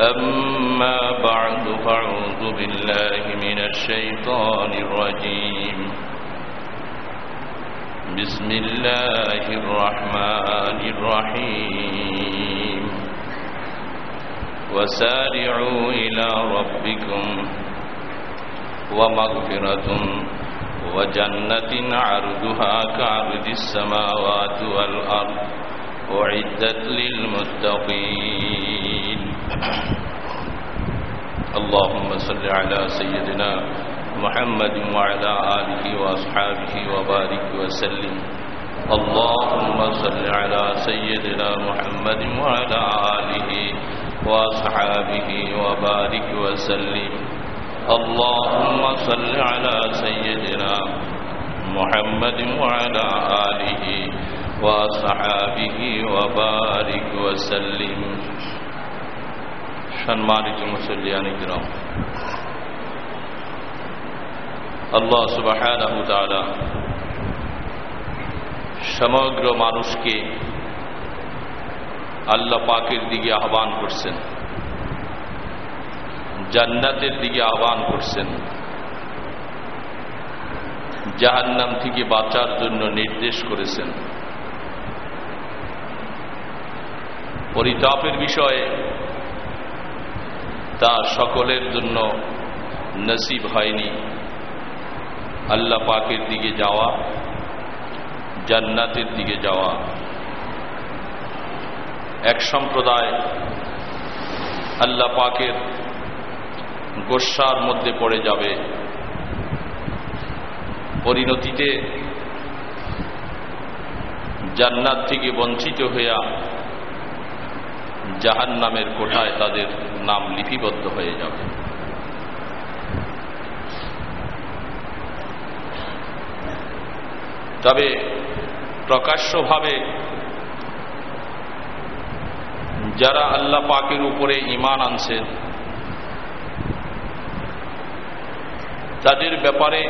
أما بعد فأعوذ بالله من الشيطان الرجيم. بسم الله الرحمن الرحيم. وسارعوا إلى ربكم ومغفرة وجنة عرضها كعرض السماوات والأرض. أعدت للمتقين. اللهم صل على سيدنا محمد وعلى آله وأصحابه وبارك وسلم. اللهم صل على سيدنا محمد وعلى آله وأصحابه وبارك وسلم. اللهم صل على سيدنا محمد وعلى آله وأصحابه وبارك وسلم সম্মানিত মুসল্লিয়ান ইকরাম আল্লাহ সুবহানাহু তাআলা সমগ্র মানুষকে আল্লাহ পাকের দিকে আহ্বান করছেন জান্নাতের দিকে আহ্বান করছেন জাহান্নাম থেকে বাঁচার জন্য নির্দেশ করেছেন পরিতাপের বিষয়ে তা সকলের জন্য নসিব হয়নি। আল্লাহ পাকের দিকে যাওয়া, জান্নাতের দিকে যাওয়া। এক সম্প্রদায় আল্লাহ পাকের গোস্বার মধ্যে পড়ে যাবে। পরিণতিতে জান্নাত থেকে বঞ্চিত হইয়া জাহান নামের কোঠায় তাদের নাম লিপিবদ্ধ হয়ে যাবে। তবে প্রকাশ্যভাবে যারা আল্লাহ পাকের উপরে ইমান আনছেন তাদের ব্যাপারে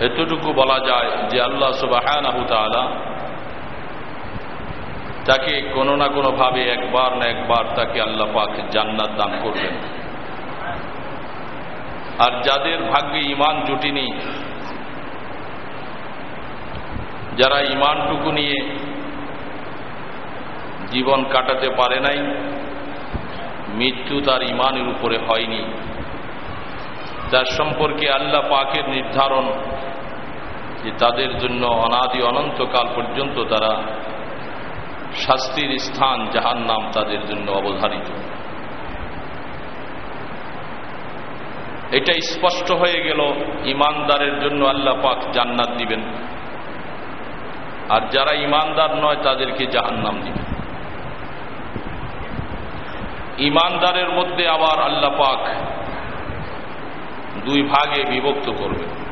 এতটুকু বলা যায় যে আল্লাহ সুবাহ তাকে কোনো না কোনো ভাবে একবার না একবার তাকে আল্লাহ পাক জান্নাত দান করবেন। আর যাদের ভাগ্যে ইমান জুটিনি যারা ইমানটুকু নিয়ে জীবন কাটাতে পারে নাই, মৃত্যু তার ইমানের উপরে হয়নি। তার সম্পর্কে আল্লাহ পাকের নির্ধারণ যে তাদের জন্য অনাদি অনন্তকাল পর্যন্ত তারা শাস্তির স্থান যাহার নাম তাদের জন্য অবধারিত। এটা স্পষ্ট হয়ে গেল, ইমানদারের জন্য আল্লাহ পাক জান্নাত দিবেন। আর যারা ইমানদার নয়, তাদেরকে জাহান নাম দিবেন। ইমানদারের মধ্যে আবার আল্লাহ পাক দুই ভাগে বিভক্ত করবেন।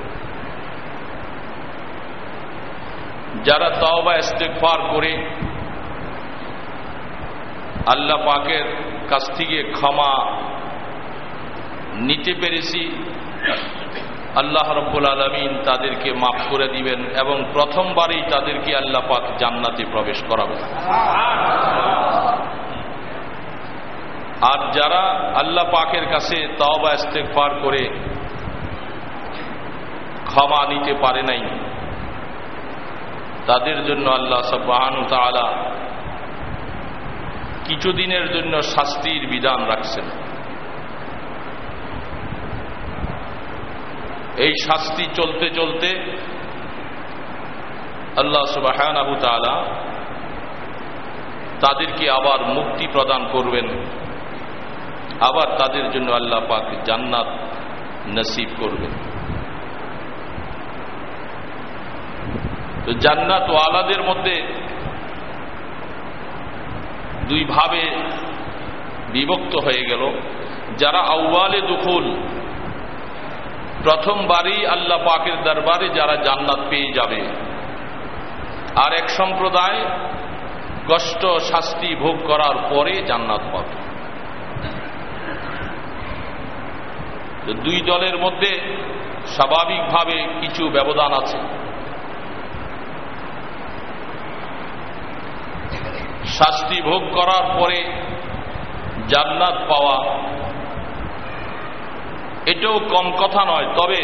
যারা তওবা, ইস্তেগফার করে আল্লাহ পাকের কাছ থেকে ক্ষমা নিতে পেরেছি। আল্লাহ রব্বুল আলমিন তাদেরকে মাফ করে দিবেন এবং প্রথমবারেই তাদেরকে আল্লাহ পাক জান্নাতে প্রবেশ করাবেন। আর যারা আল্লাহ পাকের কাছে তওবা, ইস্তেগফার করে ক্ষমা নিতে পারে নাই, তাদের জন্য আল্লাহ সব সব্বাহানু তাআলা কিছুদিনের জন্য শাস্তির বিধান রাখছেন। এই শাস্তি চলতে চলতে আল্লাহ সুবাহ তাদেরকে আবার মুক্তি প্রদান করবেন। আবার তাদের জন্য আল্লাহ পাক জান্নাত নসিব করবেন। তো জান্নাত ও ওয়ালাদের মধ্যে দুই ভাবে বিভক্ত হয়ে গেল। যারা আউ্বালে দুখুল, প্রথমবারই আল্লাহ পাকের দরবারে যারা জান্নাত পেয়ে যাবে। আর এক সম্প্রদায় কষ্ট, শাস্তি ভোগ করার পরে জান্নাত পাবে। দুই দলের মধ্যে স্বাভাবিকভাবে কিছু ব্যবধান আছে। শাস্তি ভোগ করার পরে জান্নাত পাওয়া, এটাও কম কথা নয়, তবে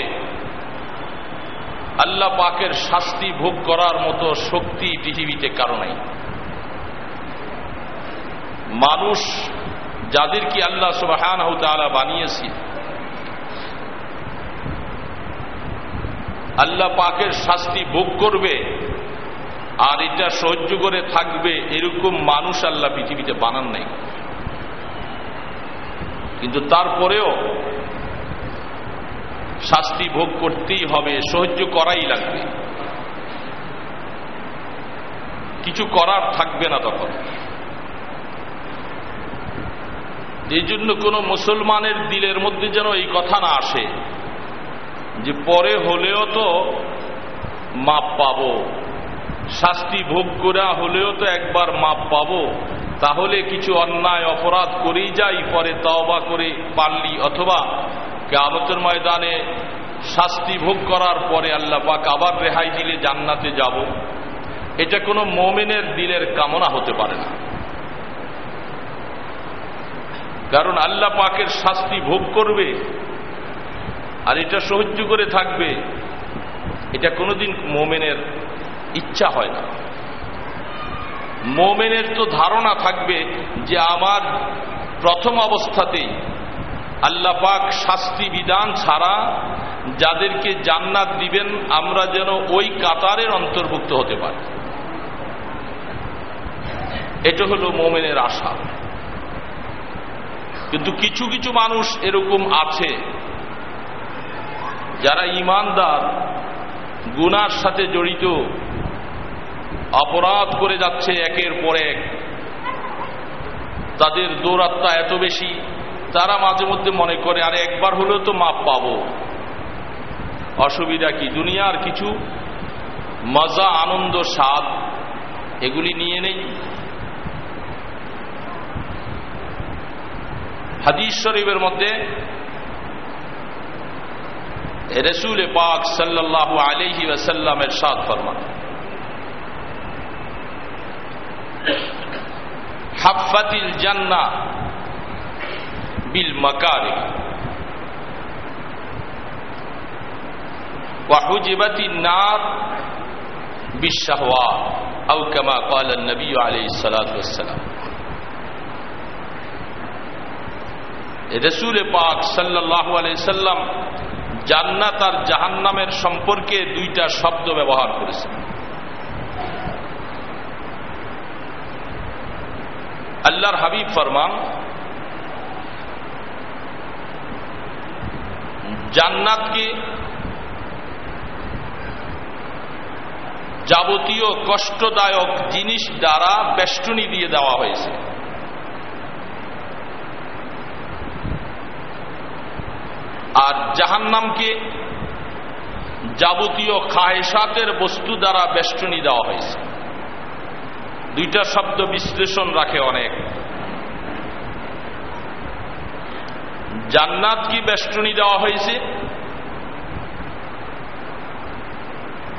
আল্লাহ পাকের শাস্তি ভোগ করার মতো শক্তি পৃথিবীতে কারণে মানুষ যাদেরকে আল্লাহ সুবাহান বানিয়েছি, আল্লাহ পাকের শাস্তি ভোগ করবে আর এটা সহ্য করে থাকবে এরকম মানুষ আল্লাহ পৃথিবীতে বানান নাই। কিন্তু তারপরেও শাস্তি ভোগ করতেই হবে, সহ্য করাই লাগবে। কিছু করার থাকবে না তখন। এই জন্য কোন মুসলমানের দিলের মধ্যে যেন এই কথা না আসে, যে পরে হলেও তো মাপ পাব। শাস্তি ভোগ করা হলেও তো একবার মাপ পাব। তাহলে কিছু অন্যায় অপরাধ করেই যাই, পরে তওবা করে পারলি অথবা কেমতের ময়দানে শাস্তি ভোগ করার পরে আল্লাহ পাক আবার রেহাই দিলে জান্নাতে যাব। এটা কোনো মোমেনের দিলের কামনা হতে পারে না। কারণ আল্লাহ পাকের শাস্তি ভোগ করবে আর এটা সহ্য করে থাকবে। এটা কোনোদিন মোমেনের ইচ্ছা হয় না। মোমেনের তো ধারণা থাকবে যে আমার প্রথম অবস্থাতেই আল্লাহ পাক শাস্তি বিধান ছাড়া যাদেরকে জান্নাত দিবেন, আমরা যেন ওই কাতারের অন্তর্ভুক্ত হতে পারি। এটা হল মোমেনের আশা। কিন্তু কিছু কিছু মানুষ এরকম আছে, যারা ইমানদার, গুনার সাথে জড়িত অপরাধ করে যাচ্ছে একের পর এক। তাদের দৌরাত্মা এত বেশি, তারা মাঝে মধ্যে মনে করে, আরে, একবার হলেও তো মাপ পাব। অসুবিধা কি? দুনিয়ার কিছু মজা, আনন্দ, স্বাদ, এগুলি নিয়ে নেই। হাদিস শরীফের মধ্যে রসুল পাক সাল্লাহ আলহি ওসাল্লামের সাদ ফরমান হাফাতিল জান্না বিল মকারে وحجبت النار بالشهوات أو كما قال النبي عليه الصلاة والسلام রসুল পাক সাল্লাহ সাল্লাম জান্নাত আর জাহান্নামের সম্পর্কে দুইটা শব্দ ব্যবহার করেছেন আল্লাহর হাবিব ফরমান, জান্নাতকে যাবতীয় কষ্টদায়ক জিনিস দ্বারা বেষ্টনী দিয়ে দেওয়া হয়েছে। আর জাহান্নামকে যাবতীয় খায়সাতের বস্তু দ্বারা বেষ্টনী দেওয়া হয়েছে। দুইটা শব্দ বিশ্লেষণ রাখে অনেক। জান্নাত কি বেষ্টনী দেওয়া হয়েছে?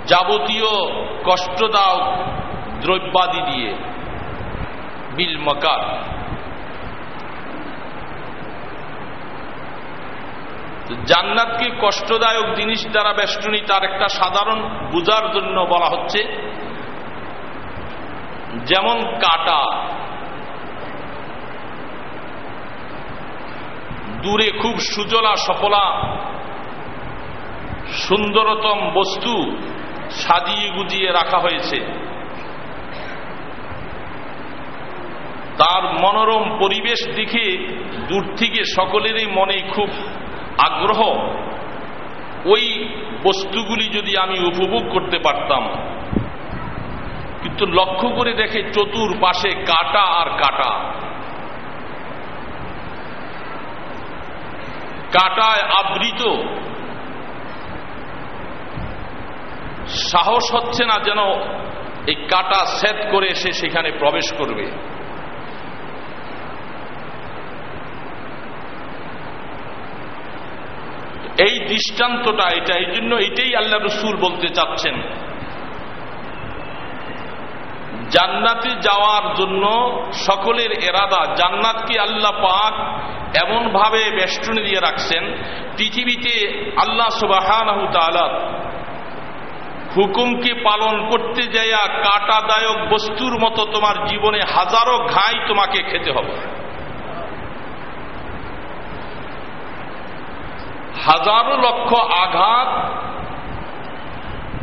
যাবতীয় কষ্টদায়ক দ্রব্যাদি দিয়ে। বিল মকার। জান্নাতকে কষ্টদায়ক জিনিস দ্বারা বেষ্টনী? তার একটা সাধারণ বুঝার জন্য বলা হচ্ছে যেমন কাটা, দূরে খুব সুজলা সফলা, সুন্দরতম বস্তু সাজিয়ে গুজিয়ে রাখা হয়েছে। তার মনোরম পরিবেশ দেখে দূর থেকে সকলেরই মনে খুব আগ্রহ। ওই বস্তুগুলি যদি আমি উপভোগ করতে পারতাম কিন্তু লক্ষ্য করে দেখে চতুর পাশে কাটা আর কাটা। কাটায় আবৃত। সাহস হচ্ছে না যেন এই কাটা সেট করে সে সেখানে প্রবেশ করবে। এই দৃষ্টান্তটা এটা, এই জন্য এটাই আল্লাহ রসুল বলতে চাচ্ছেন। জান্নাতে যাওয়ার জন্য সকলের এরাদা। জান্নাতকে আল্লাহ পাক এমন ভাবে বেষ্টনী দিয়ে রাখছেন? পৃথিবীতে আল্লাহ সুবাহ হুকুমকে পালন করতে যাইয়া কাটাদায়ক বস্তুর মতো তোমার জীবনে হাজারো ঘাই তোমাকে খেতে হবে। হাজারো লক্ষ আঘাত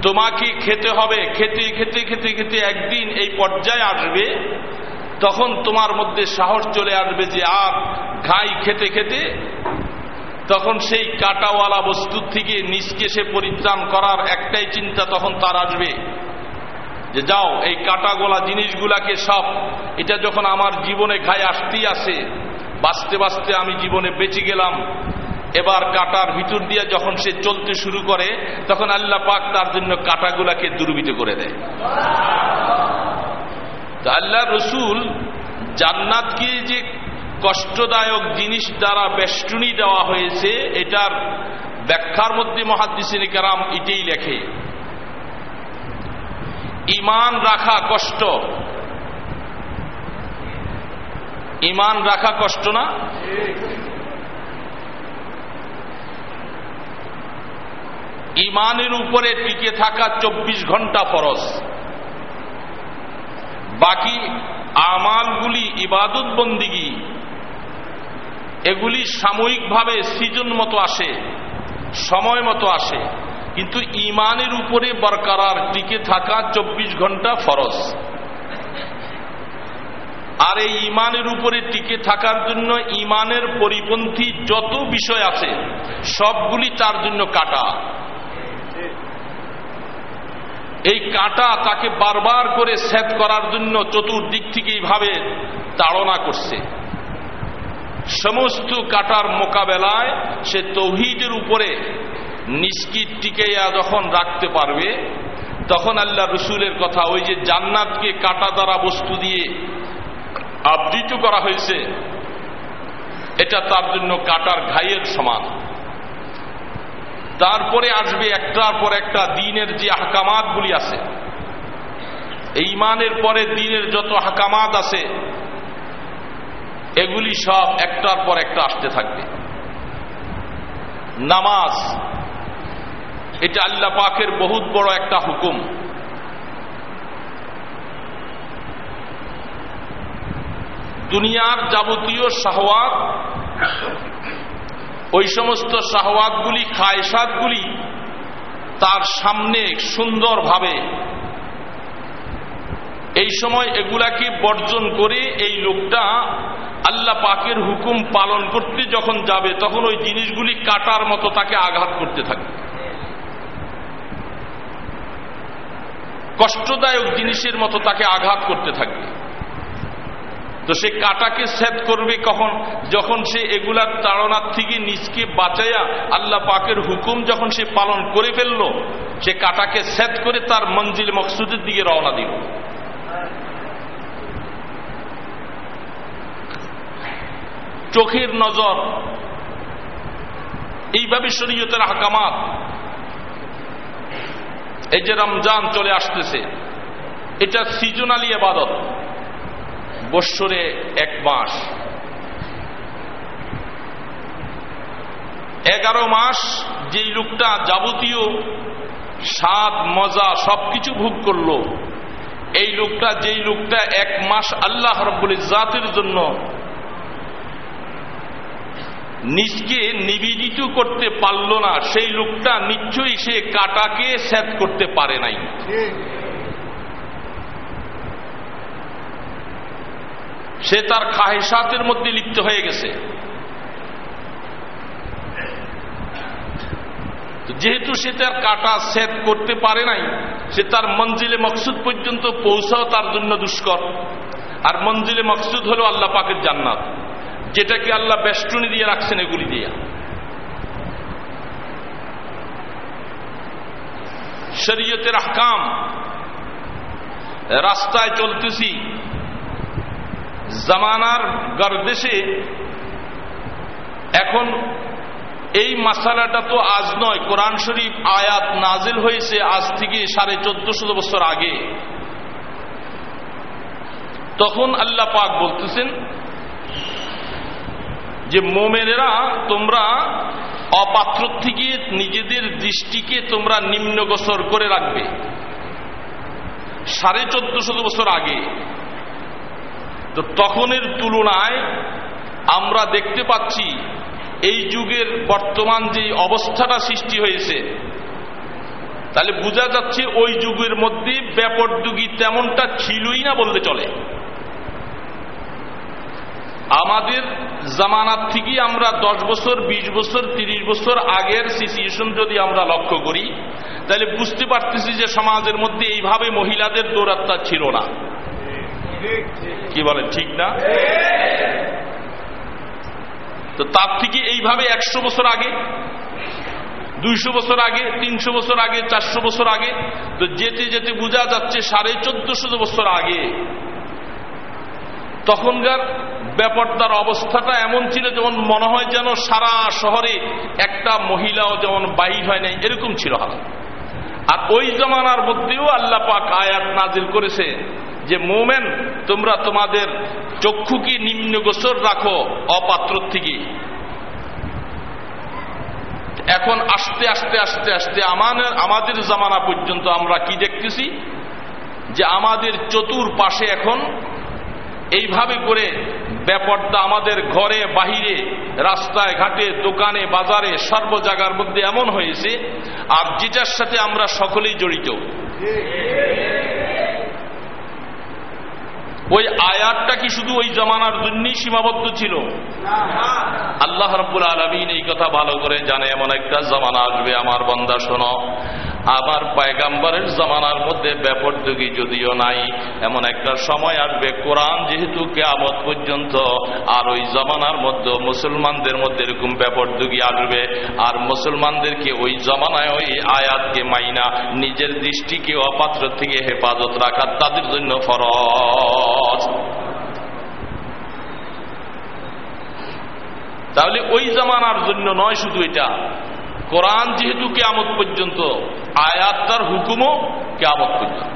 তোমাকে খেতে হবে, খেতে খেতে খেতে খেতে একদিন এই পর্যায়ে আসবে, তখন তোমার মধ্যে সাহস চলে আসবে যে আর ঘাই খেতে খেতে। তখন সেই কাটাওয়ালা বস্তুর থেকে নিজকে সে পরিত্রাণ করার একটাই চিন্তা তখন তার আসবে, যে, যাও, এই কাটাগোলা জিনিসগুলাকে সব, এটা যখন আমার জীবনে ঘাই আসতেই আসে, বাঁচতে বাঁচতে আমি জীবনে বেঁচে গেলাম এবার কাটার ভিতর দিয়ে যখন সে চলতে শুরু করে, তখন আল্লাহ পাক তার জন্য কাটাগুলাকে দুর্বিত করে দেয়। আল্লাহ রসুল জান্নাতকে যে কষ্টদায়ক জিনিস দ্বারা বেষ্টনী দেওয়া হয়েছে, এটার ব্যাখ্যার মধ্যে মহাদিসিন কারাম এটাই লেখে। ইমান রাখা কষ্ট। ইমান রাখা কষ্ট না? ইমানের উপরে টিকে থাকা চব্বিশ ঘণ্টা ফরজ। বাকি আমালগুলি ইবাদত বন্দিগি। এগুলি সাময়িকভাবে সিজন মতো আসে, সময় মতো আসে, কিন্তু ইমানের উপরে বরকরার টিকে থাকা চব্বিশ ঘণ্টা ফরজ। আর এই ইমানের উপরে টিকে থাকার জন্য ইমানের পরিপন্থী যত বিষয় আছে, সবগুলি তার জন্য কাটা। এই কাটা তাকে বারবার করে সেট করার জন্য চতুর্দিক থেকে এইভাবে তাড়না করছে। সমস্ত কাটার মোকাবেলায় সে তৌহিদের উপরে নিষ্কিট টিকেয়া যখন রাখতে পারবে, তখন আল্লাহ রসুলের কথা, ওই যে জান্নাতকে কাটা দ্বারা বস্তু দিয়ে আবৃত করা হয়েছে, এটা তার জন্য কাটার ঘাইয়ের সমান। তারপরে আসবে একটার পর একটা দিনের যে হাকামাতগুলি আছে। এই ইমানের পরে দিনের যত হাকামাত আছে, এগুলি সব একটার পর একটা আসতে থাকবে। নামাজ, এটা আল্লাহ পাকের বহুত বড় একটা হুকুম। দুনিয়ার যাবতীয় শাহওয়াত ওই সমস্ত শাহওয়াতগুলি খায়সাতগুলি তার সামনে সুন্দরভাবে এই সময় এগুলাকে বর্জন করে এই লোকটা আল্লাহ পাকের হুকুম পালন করতে যখন যাবে, তখন ওই জিনিসগুলি কাটার মতো তাকে আঘাত করতে থাকবে কষ্টদায়ক জিনিসের মতো তাকে আঘাত করতে থাকবে তো সে কাটাকে সেদ করবে কখন? যখন সে এগুলার তাড়নার থেকে নিজকে বাঁচাইয়া আল্লাহ পাকের হুকুম যখন সে পালন করে ফেলল, সে কাটাকে সেদ করে তার মঞ্জিল মকসুদের দিকে রওনা দিল। চোখের নজর, এইভাবে শরীয়তের হাকামাত এই যে রমজান চলে আসতেছে, এটা সিজনালি আবাদত। বৎসরে এক মাস। এগারো মাস যেই লোকটা যাবতীয় স্বাদ, মজা সবকিছু ভোগ করল, এই লোকটা যেই লোকটা এক মাস আল্লাহ রব্বুল জাতের জন্য নিজকে নিবেদিত করতে পারল না, সেই লোকটা নিশ্চয়ই সে কাটাকে সেট করতে পারে নাই। সে তার খাহেসাতের মধ্যে লিপ্ত হয়ে গেছে। যেহেতু সে তার কাটা সেদ করতে পারে নাই, সে তার মঞ্জিলে মকসুদ পর্যন্ত পৌঁছাও তার জন্য দুষ্কর। আর মঞ্জিলে মকসুদ হল আল্লাহ পাকের জান্নাত, যেটাকে আল্লাহ বেষ্টনী দিয়ে রাখছেন এগুলি দিয়ে। শরীয়তের আহকাম, রাস্তায় চলতেছি জামানার গর্দেশে এখন এই মাসালাটা তো আজ নয়, কোরআন শরীফ আয়াত নাজিল হয়েছে আজ থেকে সাড়ে চোদ্দশো বছর আগে। তখন আল্লাহ পাক বলতেছেন যে, মোমেনেরা তোমরা অপাত্র থেকে নিজেদের দৃষ্টিকে তোমরা নিম্নগোসর করে রাখবে। সাড়ে চোদ্দশো বছর আগে তো তখনের তুলনায় আমরা দেখতে পাচ্ছি এই যুগের বর্তমান যে অবস্থাটা সৃষ্টি হয়েছে, তাহলে বোঝা যাচ্ছে ওই যুগের মধ্যে ব্যাপরদুগি তেমনটা ছিলই না বলতে চলে। আমাদের জামানার থেকে আমরা দশ বছর ২০ বছর ৩০ বছর আগের সিচুয়েশন যদি আমরা লক্ষ্য করি, তাহলে বুঝতে পারতেছি যে সমাজের মধ্যে এইভাবে মহিলাদের দৌরাত্মা ছিল না। কি বলেন ঠিক না? তো তার থেকে এইভাবে একশো বছর আগে, দুইশো বছর আগে, তিনশো বছর আগে, চারশো বছর আগে, তো যেতে যেতে বোঝা যাচ্ছে সাড়ে চোদ্দশো বছর আগে, তখনকার ব্যাপারটার অবস্থাটা এমন ছিল যেমন মনে হয় যেন সারা শহরে একটা মহিলাও যেমন বাইর হয় নাই, এরকম ছিল হাল আর ওই জমানার মধ্যেও আল্লাহ পাক আয়াত নাজিল করেছে যে মোমেন, তোমরা তোমাদের চক্ষুকে নিম্ন গোসর রাখো অপাত্র থেকে এখন আস্তে আস্তে আস্তে আস্তে আমাদের আমাদের জামানা পর্যন্ত আমরা কি দেখতেছি? যে আমাদের চতুর পাশে এখন এইভাবে করে ব্যাপারটা আমাদের ঘরে, বাহিরে, রাস্তায়, ঘাটে, দোকানে, বাজারে সর্ব জায়গার মধ্যে এমন হয়েছে, আর যেটার সাথে আমরা সকলেই জড়িত। ওই আয়াতটা কি শুধু ওই জমানার জন্যই সীমাবদ্ধ ছিল? আল্লাহ রব্বুল আলমিন এই কথা ভালো করে জানে, এমন একটা জমানা আসবে। আমার বন্দা, শোনো আমার পায়গাম্বারের জমানার মধ্যে ব্যাপরযোগী যদিও নাই। এমন একটা সময় আসবে, কোরআন যেহেতু কেয়ামত পর্যন্ত, আর ওই জমানার মধ্যে মুসলমানদের মধ্যে এরকম ব্যাপরযোগী আসবে। আর মুসলমানদেরকে ওই জমানায় ওই আয়াতকে মাইনা, নিজের দৃষ্টিকে অপাত্র থেকে হেফাজত রাখা তাদের জন্য ফরজ। তাহলে ওই জামানার জন্য নয় শুধু এটা। কোরআন যেহেতু কেয়ামত পর্যন্ত আয়াত্তার হুকুমও কেয়ামত পর্যন্ত।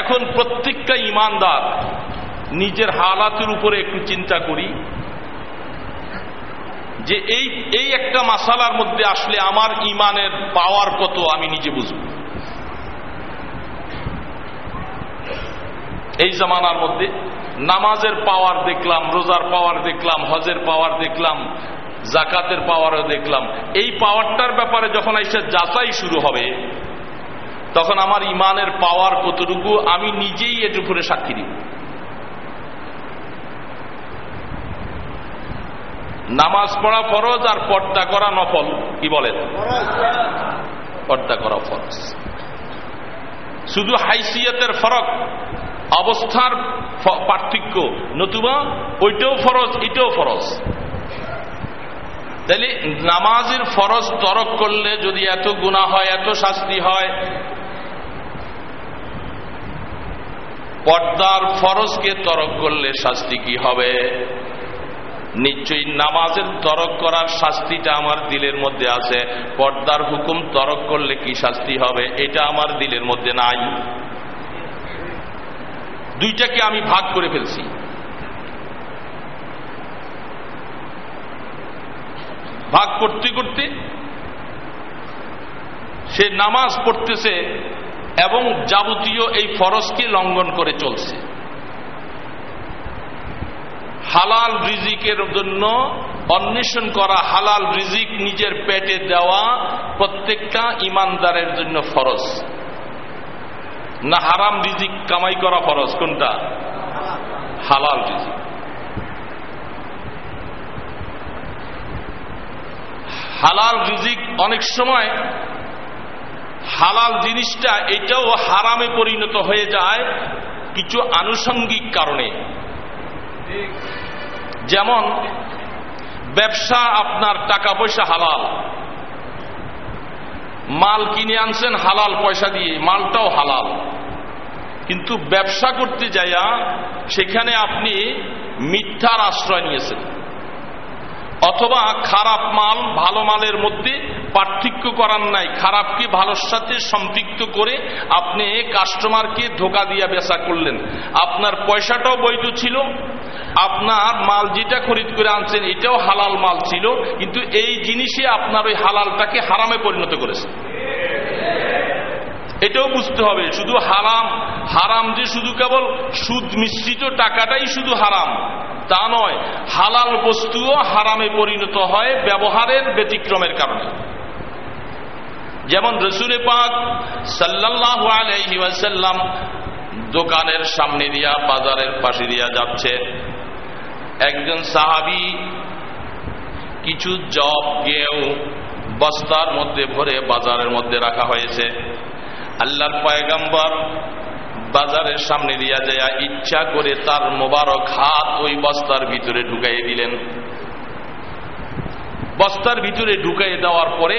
এখন প্রত্যেকটা ইমানদার নিজের হালাতের উপরে একটু চিন্তা করি, যে এই এই একটা মাসালার মধ্যে আসলে আমার ইমানের পাওয়ার কত আমি নিজে বুঝব। এই জামানার মধ্যে নামাজের পাওয়ার দেখলাম, রোজার পাওয়ার দেখলাম, হজের পাওয়ার দেখলাম জাকাতের পাওয়ারও দেখলাম। এই পাওয়ারটার ব্যাপারে যখন এসে যাচাই শুরু হবে, তখন আমার ইমানের পাওয়ার কতটুকু, আমি নিজেই এর উপরে সাক্ষী দিব নামাজ পড়া ফরজ আর পর্দা করা নফল, কি বলেন? পর্দা করা ফরজ। শুধু হাইসিয়তের ফরক, অবস্থার পার্থক্য, নতুবা ওইটাও ফরজ, এটাও ফরজ। তাহলে নামাজের ফরজ তরক করলে যদি এত গুণা হয়, এত শাস্তি হয়, পর্দার ফরজকে তরক করলে শাস্তি কি হবে? নিশ্চয়ই নামাজের তরক করার শাস্তিটা আমার দিলের মধ্যে আছে। পর্দার হুকুম তরক করলে কি শাস্তি হবে, এটা আমার দিলের মধ্যে নাই। দুইটাকে আমি ভাগ করে ফেলছি। ভাগ করতে করতে সে নামাজ পড়তেছে এবং যাবতীয় এই ফরজকে লঙ্ঘন করে চলছে। হালাল রিজিকের জন্য অন্বেষণ করা হালাল রিজিক নিজের পেটে দেওয়া প্রত্যেকটা ইমানদারের জন্য ফরজ। না হারাম রিজিক কামাই করা ফরজ, কোনটা? হালাল রিজিক। হালাল রিজিক অনেক সময় হালাল জিনিসটা এটাও হারামে পরিণত হয়ে যায় কিছু আনুষঙ্গিক কারণে। যেমন, ব্যবসা আপনার টাকা পয়সা হালাল। মাল কিনে আনছেন হালাল পয়সা দিয়ে, মালটাও হালাল। কিন্তু ব্যবসা করতে যাইয়া সেখানে আপনি মিথ্যার আশ্রয় নিয়েছেন। অথবা খারাপ মাল ভালো মালের মধ্যে পার্থক্য করার নাই। খারাপকে ভালোর সাথে সম্পৃক্ত করে আপনি কাস্টমারকে ধোকা দিয়া বেচা করলেন। আপনার পয়সাটাও বৈধ ছিল। আপনার মাল যেটা খরিদ করে আনছেন, এটাও হালাল মাল ছিল। কিন্তু এই জিনিসে আপনার ওই হালালটাকে হারামে পরিণত করেছে। এটাও বুঝতে হবে, শুধু হারাম। হারাম যে শুধু কেবল সুদ মিশ্রিত টাকাটাই শুধু হারাম। তা নয়, হালাল বস্তুও হারামে পরিণত হয় ব্যবহারের ব্যতিক্রমের কারণে। যেমন রসুরে পাক সাল্লাহ আলহি দোকানের সামনে দিয়া, বাজারের পাশে দিয়া যাচ্ছে। একজন সাহাবি কিছু জব, গেও, বস্তার মধ্যে ভরে বাজারের মধ্যে রাখা হয়েছে। আল্লাহর পয়গাম্বর বাজারের সামনে দিয়া যায় ইচ্ছা করে তার মোবারক হাত ওই বস্তার ভিতরে ঢুকাই দিলেন। বস্তার ভিতরে ঢুকাই দেওয়ার পরে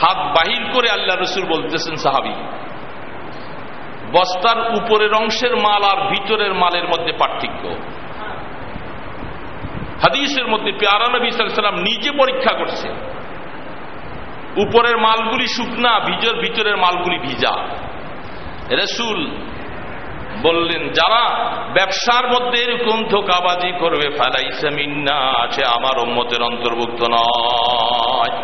হাত বাহির করে আল্লাহ রসুল বলতেছেন, সাহাবি, বস্তার উপরের অংশের মাল আর ভিতরের মালের মধ্যে পার্থক্য। হাদিসের মধ্যে পেয়ারা নবী সাল্লাম নিজে পরীক্ষা করছে। উপরের মালগুলি শুকনা ভিজর ভিতরের মালগুলি ভিজা। রসুল বললেন, যারা ব্যবসার মধ্যে এরকম ধোকাবাজি করবে ফেলাইছে মিন্না আছে আমার ওম্মতের অন্তর্ভুক্ত নয়।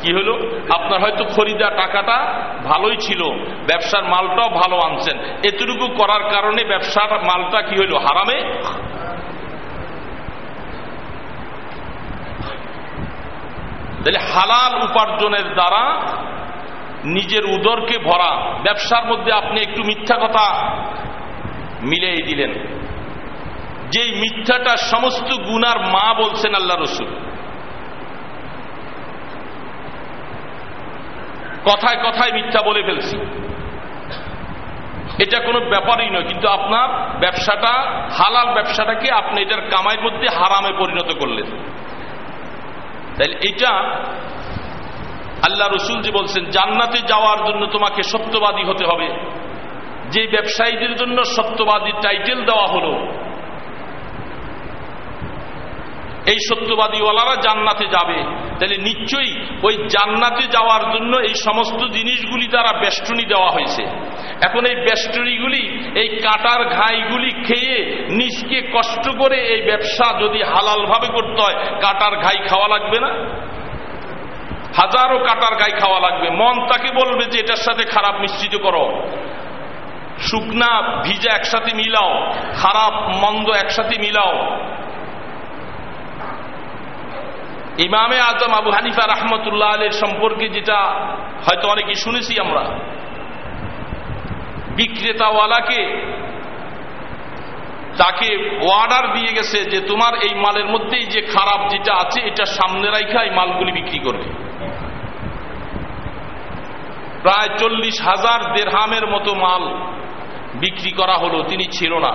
কি হলো? আপনার হয়তো খরিদা টাকাটা ভালোই ছিল, ব্যবসার মালটাও ভালো আনছেন। এতটুকু করার কারণে ব্যবসার মালটা কি হইল হারামে? তাহলে হালাল উপার্জনের দ্বারা নিজের উদরকে ভরা, ব্যবসার মধ্যে আপনি একটু মিথ্যা কথা মিলিয়ে দিলেন। যেই মিথ্যাটা সমস্ত গুনার মা বলছেন আল্লাহ রসুল। কথায় কথায় মিথ্যা বলে ফেলছি। এটা কোনো ব্যাপারই নয়, কিন্তু আপনার ব্যবসাটা, হালাল ব্যবসাটাকে আপনি এটার কামাইয়ের মধ্যে হারামে পরিণত করলেন। তাহলে এটা আল্লাহ রসুল যে বলছেন, জান্নাতে যাওয়ার জন্য তোমাকে সত্যবাদী হতে হবে। যে ব্যবসায়ীদের জন্য সত্যবাদী টাইটেল দেওয়া হলো, এই সত্যবাদীওয়ালারা জান্নাতে যাবে। তাহলে নিশ্চয়ই ওই জান্নাতে যাওয়ার জন্য এই সমস্ত জিনিসগুলি দ্বারা বেষ্টনী দেওয়া হয়েছে। এখন এই বেষ্টনীগুলি, এই কাটার ঘাইগুলি খেয়ে নিজকে কষ্ট করে এই ব্যবসা যদি হালালভাবে করতে হয়, কাটার ঘাই খাওয়া লাগবে না? হাজারো কাটার গায়ে খাওয়া লাগবে। মন তাকে বলবে যে, এটার সাথে খারাপ মিশ্রিত করো। শুকনা ভিজা একসাথে মিলাও, খারাপ মন্দ একসাথে মিলাও। ইমামে আজম আবু হানিফা রহমতুল্লাহ আলের সম্পর্কে যেটা হয়তো অনেকে শুনেছি আমরা। বিক্রেতাওয়ালাকে তাকে অর্ডার দিয়ে গেছে যে, তোমার এই মালের মধ্যেই যে খারাপ যেটা আছে, এটা সামনে রাখা এই মালগুলি বিক্রি করবে। প্রায় চল্লিশ হাজার দেড়হামের মতো মাল বিক্রি করা হলো, তিনি ছিল না।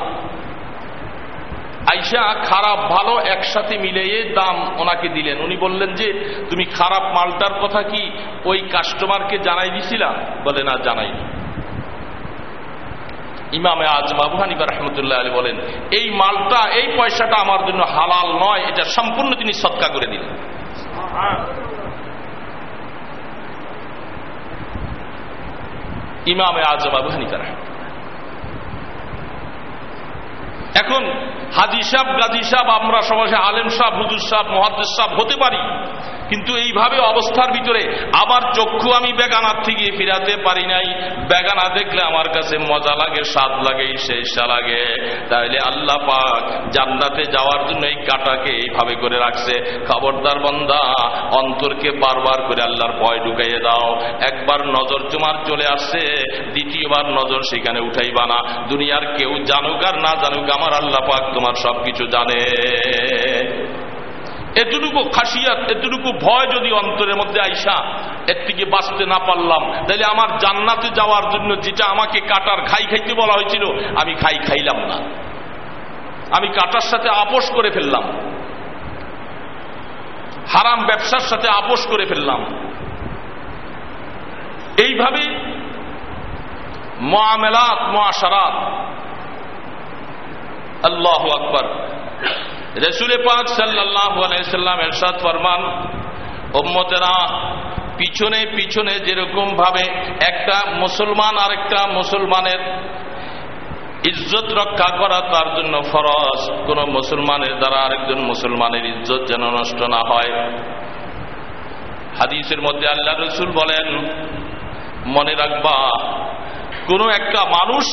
আইসা খারাপ ভালো একসাথে মিলিয়ে দাম ওনাকে দিলেন। উনি বললেন যে, তুমি খারাপ মালটার কথা কি ওই কাস্টমারকে জানাই দিছিলা বলে, না, জানাইনি। ইমামে আজম আবু হানিফা রহমতুল্লাহ আলী বলেন, এই মালটা, এই পয়সাটা আমার জন্য হালাল নয়, এটা সম্পূর্ণ তিনি সৎকা করে দিলেন। ইমামে আজম আবু হানিফা এখন হাজি সাহ গাজী আমরা সবাই আলেম সাহ, হুজুর সাহ, মহাদ্দেশ সাহ হতে পারি। কিন্তু এইভাবে অবস্থার ভিতরে আবার চক্ষু আমি বেগানার থেকে ফিরাতে পারি নাই। বেগানা দেখলে আমার কাছে মজা লাগে, স্বাদ লাগে শেষা লাগে। তাহলে আল্লাহ পাক জান্নাতে যাওয়ার জন্য এই কাটাকে এইভাবে করে রাখছে। খবরদার বন্দা, অন্তরকে বারবার করে আল্লাহর ভয় ঢুকাইয়ে দাও। একবার নজর তোমার চলে আসছে, দ্বিতীয়বার নজর সেখানে উঠাইবা না। দুনিয়ার কেউ জানুক আর না জানুক, আমার আল্লাহ পাক তোমার সবকিছু জানে। এতটুকু খাসিয়াত, এতটুকু ভয় যদি অন্তরের মধ্যে আইসা, এর থেকে বাঁচতে না পারলাম। তাহলে আমার জান্নাতে যাওয়ার জন্য যেটা আমাকে কাটার খাই খাইতে বলা হয়েছিল, আমি খাই খাইলাম না। আমি কাটার সাথে আপোষ করে ফেললাম। হারাম ব্যবসার সাথে আপোষ করে ফেললাম। এইভাবে মামেলাত মাসারাত আল্লাহ আকবর। রসুল পাক সাল্লাহ আলাইসাল্লাম এরশাদ ফরমান ওম্মতেরা পিছনে পিছনে যেরকম ভাবে একটা মুসলমান আরেকটা মুসলমানের ইজ্জত রক্ষা করা, তার জন্য ফরজ। কোন মুসলমানের দ্বারা আরেকজন মুসলমানের ইজ্জত যেন নষ্ট না হয়। হাদিসের মধ্যে আল্লাহ রসুল বলেন, মনে রাখবা, কোন একটা মানুষ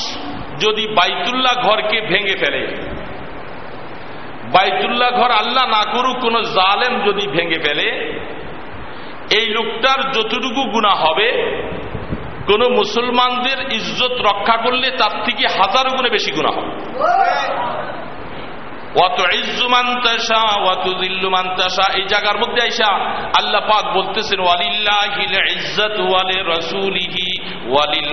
যদি বাইতুল্লাহ ঘরকে ভেঙে ফেলে। বাইতুল্লাহ ঘর আল্লাহ না করুক, কোন জালেম যদি ভেঙে ফেলে, এই লোকটার যতটুকু গুণা হবে, কোন মুসলমানদের ইজ্জত রক্ষা করলে তার থেকে হাজার গুণে বেশি গুণা হবে। অত ইজ্জুমান্তাসা অত দিল্লুমান্তাসা এই জায়গার মধ্যে আইসা আল্লাহ পাক বলতেছেন, ওয়ালিল্লাহিল ইজ্জত ওয়ালি রাসূলিহি, ওয়ালিল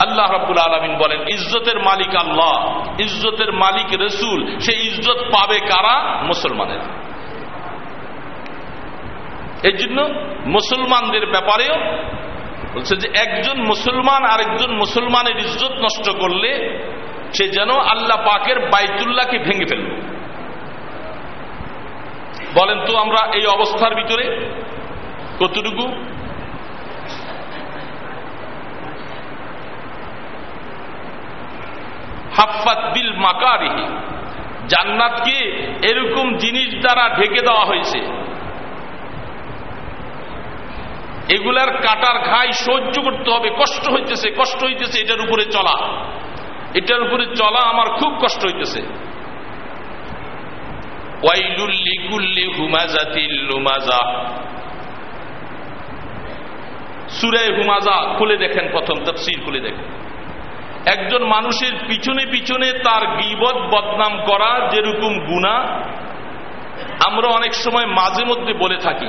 আল্লাহ রাব্বুল আলামিন বলেন, ইজ্জতের মালিক আল্লাহ, ইজ্জতের মালিক রসুল সেই ইজ্জত পাবে কারা? মুসলমানের। এই জন্য মুসলমানদের ব্যাপারেও বলছে যে, একজন মুসলমান আরেকজন মুসলমানের ইজ্জত নষ্ট করলে সে যেন আল্লাহ পাকের বাইতুল্লাহকে ভেঙে ফেলল। বলেন তো আমরা এই অবস্থার ভিতরে কতটুকু? হাফাত বিল মাকারিহি। জান্নাতকে এরকম জিনিস দ্বারা ঢেকে দেওয়া হয়েছে। এগুলার কাটার ঘাই সহ্য করতে হবে। কষ্ট হইতেছে কষ্ট হইতেছে এটার উপরে চলা। এটার উপরে চলা আমার খুব কষ্ট হইতেছে। ওয়াইলুল্লি কুল্লি হুমাজাতিল লুমাজা। সুরে হুমাজা খুলে দেখেন প্রথম, তফসির খুলে দেখেন। একজন মানুষের পিছনে পিছনে তার গিবত, বদনাম করা যেরকম গুণা, আমরা অনেক সময় মাঝে মধ্যে বলে থাকি।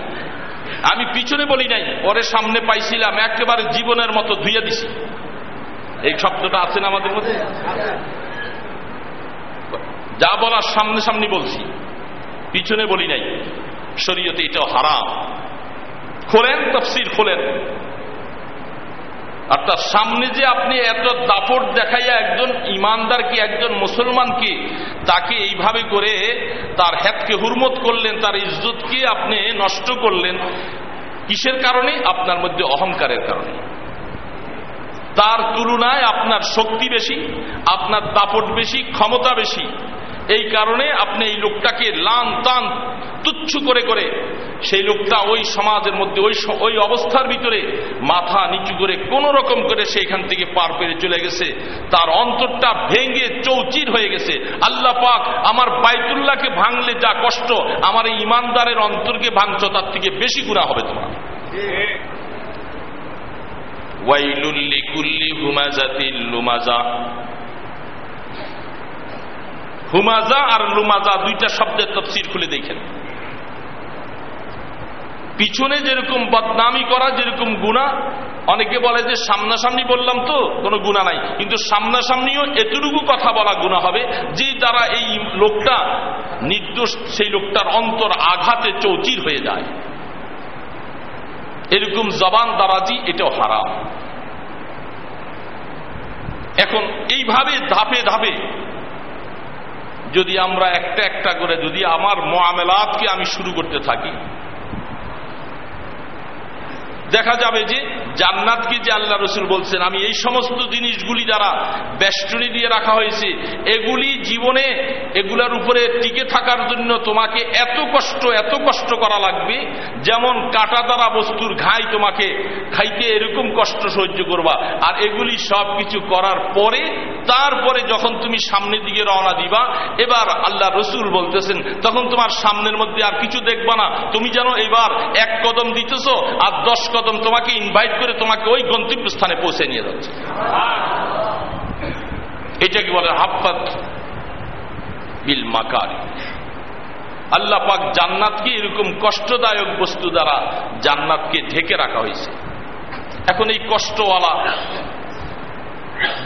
আমি পিছনে বলি নাই, পরে সামনে পাইছিলাম, একেবারে জীবনের মতো ধুইয়া দিছি। এই শব্দটা আছে না আমাদের মধ্যে? যা বলার সামনে সামনে বলছি। পিছনে বলি নাই, শরীয়তে এটাও হারাম। খোলেন, তফসির খোলেন। তার সামনে যে আপনি এত দাপট দেখাইয়া একজন ইমানদারকে একজন মুসলমানকে তাকে এইভাবে করে তার হ্যাতকে হুরমত করলেন, তার ইজ্জতকে আপনি নষ্ট করলেন, কিসের কারণে? আপনার মধ্যে অহংকারের কারণে। তার তুলনায় আপনার শক্তি বেশি, আপনার দাপট বেশি, ক্ষমতা বেশি। এই কারণে আপনি এই লোকটাকে লান তান তুচ্ছ করে করে সেই লোকটা ওই সমাজের মধ্যে, ওই ওই অবস্থার ভিতরে মাথা নিচু করে কোন রকম করে সেইখান থেকে পার পেরে চলে গেছে। তার অন্তরটা ভেঙে চৌচির হয়ে গেছে। আল্লাহ পাক আমার বাইতুল্লাহকে ভাঙলে যা কষ্ট, আমার এই ইমানদারের অন্তরকে ভাঙছ, তার থেকে বেশি গুণা হবে তোমার। ওয়াইলুল্লি কুল্লি হুমাজাতিল লুমাজা। হুমাজা আর লুমাজা দুইটা শব্দের তফসির খুলে দেখেন। পিছনে যেরকম বদনামি করা, যেরকম গুণা অনেকে বলে যে সামনাসামনি বললাম তো, কোনো গুণা নাই। কিন্তু সামনাসামনিও এতটুকু কথা বলা গুণা হবে, যে দ্বারা এই লোকটা নির্দোষ, সেই লোকটার অন্তর আঘাতে চৌচির হয়ে যায়। এরকম জবান দারাজি, এটাও হারাম। এখন এইভাবে ধাপে ধাপে যদি আমরা একটা একটা করে যদি আমার মোয়ামেলাতকে আমি শুরু করতে থাকি দেখা যাবে যে জান্নাতকে যে আল্লাহ রসুল বলছেন। আমি এই সমস্ত জিনিসগুলি দ্বারা বেষ্টনী দিয়ে রাখা হয়েছে, এগুলি জীবনে এগুলার উপরে টিকে থাকার জন্য তোমাকে এত কষ্ট এত কষ্ট করা লাগবে, যেমন কাটা দ্বারা বস্তুর ঘাই তোমাকে খাইতে এরকম কষ্ট সহ্য করবা। আর এগুলি সব কিছু করার পরে, তারপরে যখন তুমি সামনের দিকে রওনা দিবা, এবার আল্লাহ রসুল বলতেছেন, তখন তোমার সামনের মধ্যে আর কিছু দেখবা না। তুমি যেন এবার এক কদম দিতেছ, আর দশ কদম তোমাকে ইনভাইট করে তোমাকে ওই গন্তব্য স্থানে পৌঁছে নিয়ে যাচ্ছে। এটাকে বলে? হাফাত বিল মাকারি। আল্লাহ পাক জান্নাতকে এরকম কষ্টদায়ক বস্তু দ্বারা জান্নাতকে ঢেকে রাখা হয়েছে। এখন এই কষ্টওয়ালা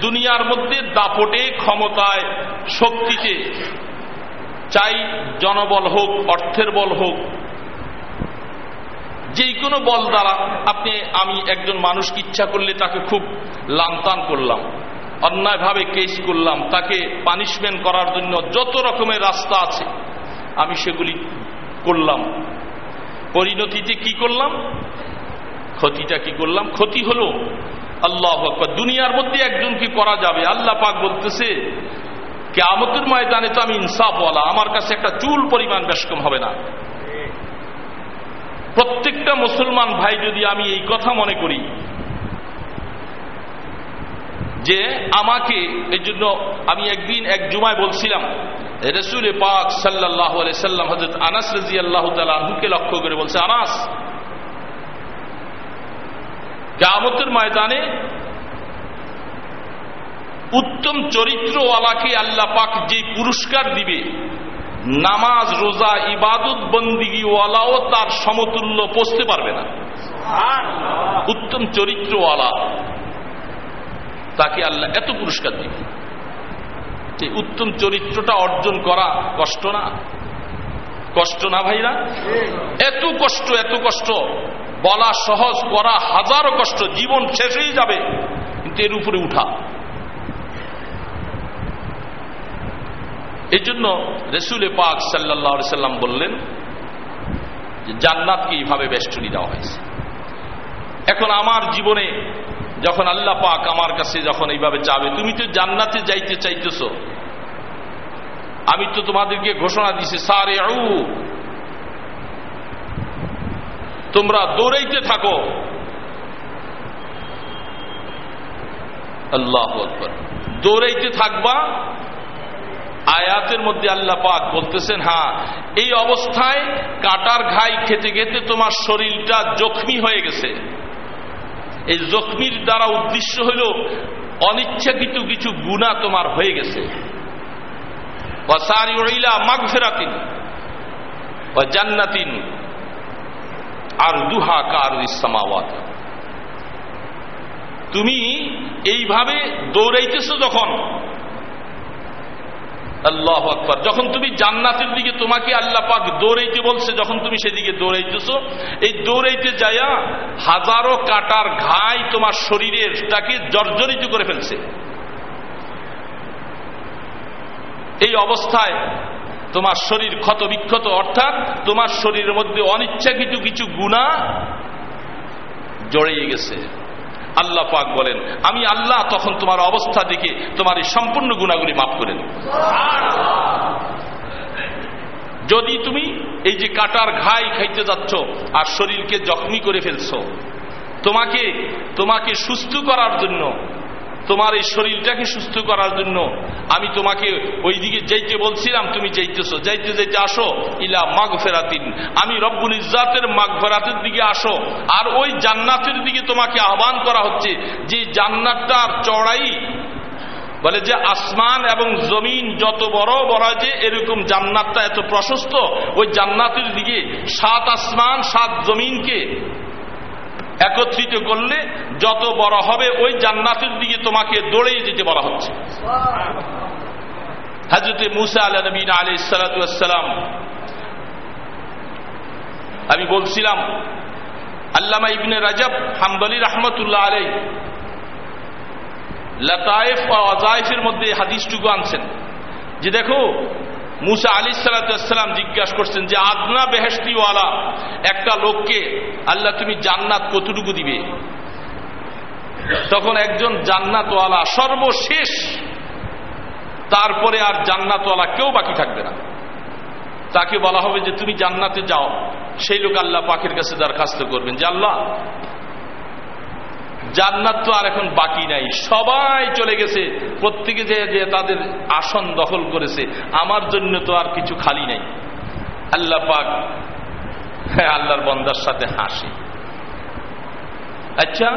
দুনিয়ার মধ্যে দাপটে, ক্ষমতায়, শক্তিতে, চাই জনবল হোক, অর্থের বল হোক যে কোনো বল দ্বারা আপনি, আমি একজন মানুষকে ইচ্ছা করলে তাকে খুব লামতান করলাম, অন্যায়ভাবে কেস করলাম, তাকে পানিশমেন্ট করার জন্য যত রকমের রাস্তা আছে, আমি সেগুলি করলাম। পরিণতিতে কি করলাম? ক্ষতিটা কি করলাম? ক্ষতি হলো আল্লাহ দুনিয়ার মধ্যে একজনকে করা যাবে? আল্লাহ পাক বলতেছে কে কেমতের ময়দানে তো আমি ইনসাফওয়ালা, আমার কাছে একটা চুল পরিমাণ বেশকম হবে না। প্রত্যেকটা মুসলমান ভাই যদি আমি এই কথা মনে করি, যে আমাকে এই জন্য আমি একদিন এক জুমায় বলছিলাম রসুল পাক সাল্লাহ সাল্লাম হজরত আনাস রাজি আল্লাহ তালুকে লক্ষ্য করে বলছে, আনাস কামতের ময়দানে উত্তম চরিত্রওয়ালাকে আল্লাহ পাক যে পুরস্কার দিবে নামাজ রোজা ইবাদত বন্দিগিওয়ালাও তার সমতুল্য পৌঁছতে পারবে না। উত্তম চরিত্রওয়ালা। তাকে আল্লাহ এত পুরস্কার দিবে। এই উত্তম চরিত্রটা অর্জন করা কষ্ট না? কষ্ট না ভাইরা? এত কষ্ট এত কষ্ট। বলা সহজ করা হাজারো কষ্ট। জীবন শেষ হয়ে যাবে কিন্তু এর উপরে উঠা। এই জন্য রসুল পাক সাল্লাহ সাল্লাম বললেন যে জান্নাতকে এইভাবে বেষ্টনী দেওয়া হয়েছে। এখন আমার জীবনে যখন আল্লাহ পাক আমার কাছে যখন এইভাবে যাবে, তুমি তো জান্নাতে যাইতে চাইতেছ। আমি তো তোমাদেরকে ঘোষণা দিছি সারে তোমরা দৌড়াইতে থাকো। আল্লাহ দৌড়াইতে থাকবা আয়াতের মধ্যে আল্লাহ পাক বলতেছেন হ্যাঁ এই অবস্থায় কাটার ঘাই খেতে খেতে তোমার শরীরটা জখমি হয়ে গেছে। এই জখমির দ্বারা উদ্দেশ্য হইল অনিচ্ছাকৃত কিছু গুণা তোমার হয়ে গেছে। ফেরাতিন জান্নাতিন আর দুহা কার ইসলামাওয়াত তুমি এইভাবে দৌড়াইতেছ যখন আল্লাহ আকবর। যখন তুমি জান্নাতের দিকে তোমাকে আল্লাহ পাক দৌড়াইতে বলছে, যখন তুমি সেদিকে দৌড়াইতেছো, এই দৌড়াইতে যাইয়া হাজারো কাটার ঘাই তোমার শরীরের তাকে জর্জরিত করে ফেলছে। এই অবস্থায় তোমার শরীর ক্ষত বিক্ষত অর্থাৎ তোমার শরীরের মধ্যে অনিচ্ছাকৃত কিছু গুণা জড়িয়ে গেছে। আল্লাহ পাক বলেন, আমি আল্লাহ তখন তোমার অবস্থা দেখে তোমার এই সম্পূর্ণ গুণাগুলি মাফ করে যদি তুমি এই যে কাটার ঘাই খাইতে যাচ্ছ আর শরীরকে জখমি করে ফেলছ, তোমাকে তোমাকে সুস্থ করার জন্য তোমার এই শরীরটাকে সুস্থ করার জন্য আমি তোমাকে ওই দিকে যাইতে বলছিলাম, তুমি যাইতেছো। যাইতে যাইতে আসো ইলা মাঘ ফেরাতিন আমি রব্বুল ইজাতের মাঘ ফেরাতের দিকে আসো। আর ওই জান্নাতের দিকে তোমাকে আহ্বান করা হচ্ছে যে জান্নাতটার চড়াই বলে যে আসমান এবং জমিন যত বড় বড় যে এরকম জান্নাতটা এত প্রশস্ত, ওই জান্নাতের দিকে সাত আসমান, সাত জমিনকে একত্রিত করলে যত বড় হবে, ওই জান্নাতের দিকে তোমাকে দৌড়ে যেতে বলা হচ্ছে। হাজরতে মুসা আল্লাহ নবীন আলী সালাতাম আমি বলছিলাম, আল্লামা ইবনে রাজাব হাম্বলি রহমতুল্লাহ আলাই লতায়েফ বা অজায়েফের মধ্যে হাদিসটুকু আনছেন যে দেখো মুসা আলী সালাতাম জিজ্ঞাসা করছেন যে, আদনা বেহেস্তিওয়ালা একটা লোককে আল্লাহ তুমি জান্নাত কতটুকু দিবে? তখন একজন জান্নাতওয়ালা সর্বশেষ, তারপরে আর জান্নাতওয়ালা কেউ বাকি থাকবে না। তাকে বলা হবে যে, তুমি জান্নাতে যাও। সেই লোক আল্লাহ পাখির কাছে দরখাস্ত করবেন যে, আল্লাহ জান্নাত তো আর এখন বাকি নাই। সবাই চলে গেছে। প্রত্যেকে যে যে তাদের আসন দখল করেছে। আমার জন্য তো আর কিছু খালি নাই। আল্লাহ পাক হ্যাঁ আল্লাহর বন্দার সাথে হাসি। আচ্ছা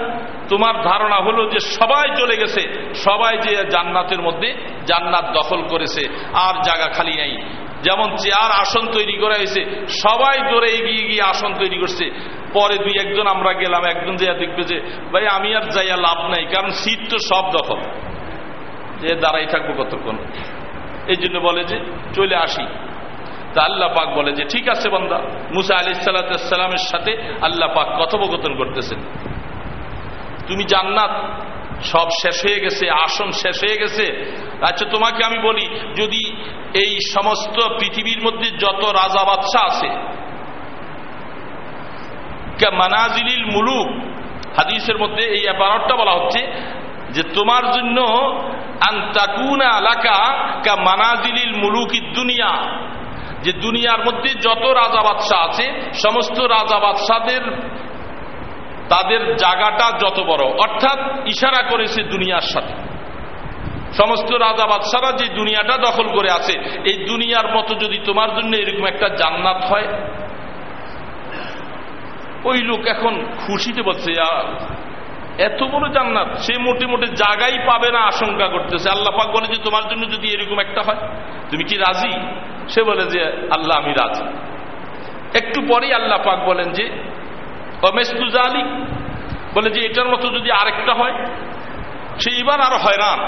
তোমার ধারণা হলো যে সবাই চলে গেছে, সবাই যে জান্নাতের মধ্যে জান্নাত দখল করেছে, আর জায়গা খালি নাই। যেমন চেয়ার আসন তৈরি করা হয়েছে, সবাই দৌড়ে এগিয়ে গিয়ে আসন তৈরি করছে। পরে দুই একজন আমরা গেলাম, একজন যে দেখবে যে, ভাই, আমি আর যাইয়া লাভ নাই, কারণ সিট তো সব দখল। যে দাঁড়াই থাকব কতক্ষণ? এই জন্য বলে যে, চলে আসি। তা আল্লাহ পাক বলে যে, ঠিক আছে বন্দা। মুসা আলি সাল্লামের সাথে আল্লাহ পাক কথোপকথন করতেছেন। তুমি জান্নাত। সব শেষ হয়ে গেছে, আসন শেষ হয়ে গেছে। আচ্ছা তোমাকে আমি বলি, যদি এই সমস্ত পৃথিবীর মধ্যে যত রাজা বাদশা আছে মানাজিলিল মুলুক, হাদিসের মধ্যে এই ব্যাপারটা বলা হচ্ছে যে, তোমার জন্য আন্তাকুনা এলাকা কা মানাজিলিল মুলুকি দুনিয়া। যে দুনিয়ার মধ্যে যত রাজা বাদশাহ আছে, সমস্ত রাজা বাদশাদের তাদের জায়গাটা যত বড়। অর্থাৎ ইশারা করেছে দুনিয়ার সাথে। সমস্ত রাজা বাদশারা যে দুনিয়াটা দখল করে আছে, এই দুনিয়ার মতো যদি তোমার জন্য এরকম একটা জান্নাত হয়, ওই লোক এখন খুশিতে বলছে এত বড় জান্নাত, সে মোটে মোটে জায়গাই পাবে না আশঙ্কা করতেছে। আল্লাহ পাক বলে যে, তোমার জন্য যদি এরকম একটা হয়, তুমি কি রাজি? সে বলে যে, আল্লাহ, আমি রাজি। একটু পরেই আল্লাহ পাক বলেন যে অমেস্তুজা আলী বলে যে এটার মতো যদি আরেকটা হয়, সে এবার আরও হয়রান।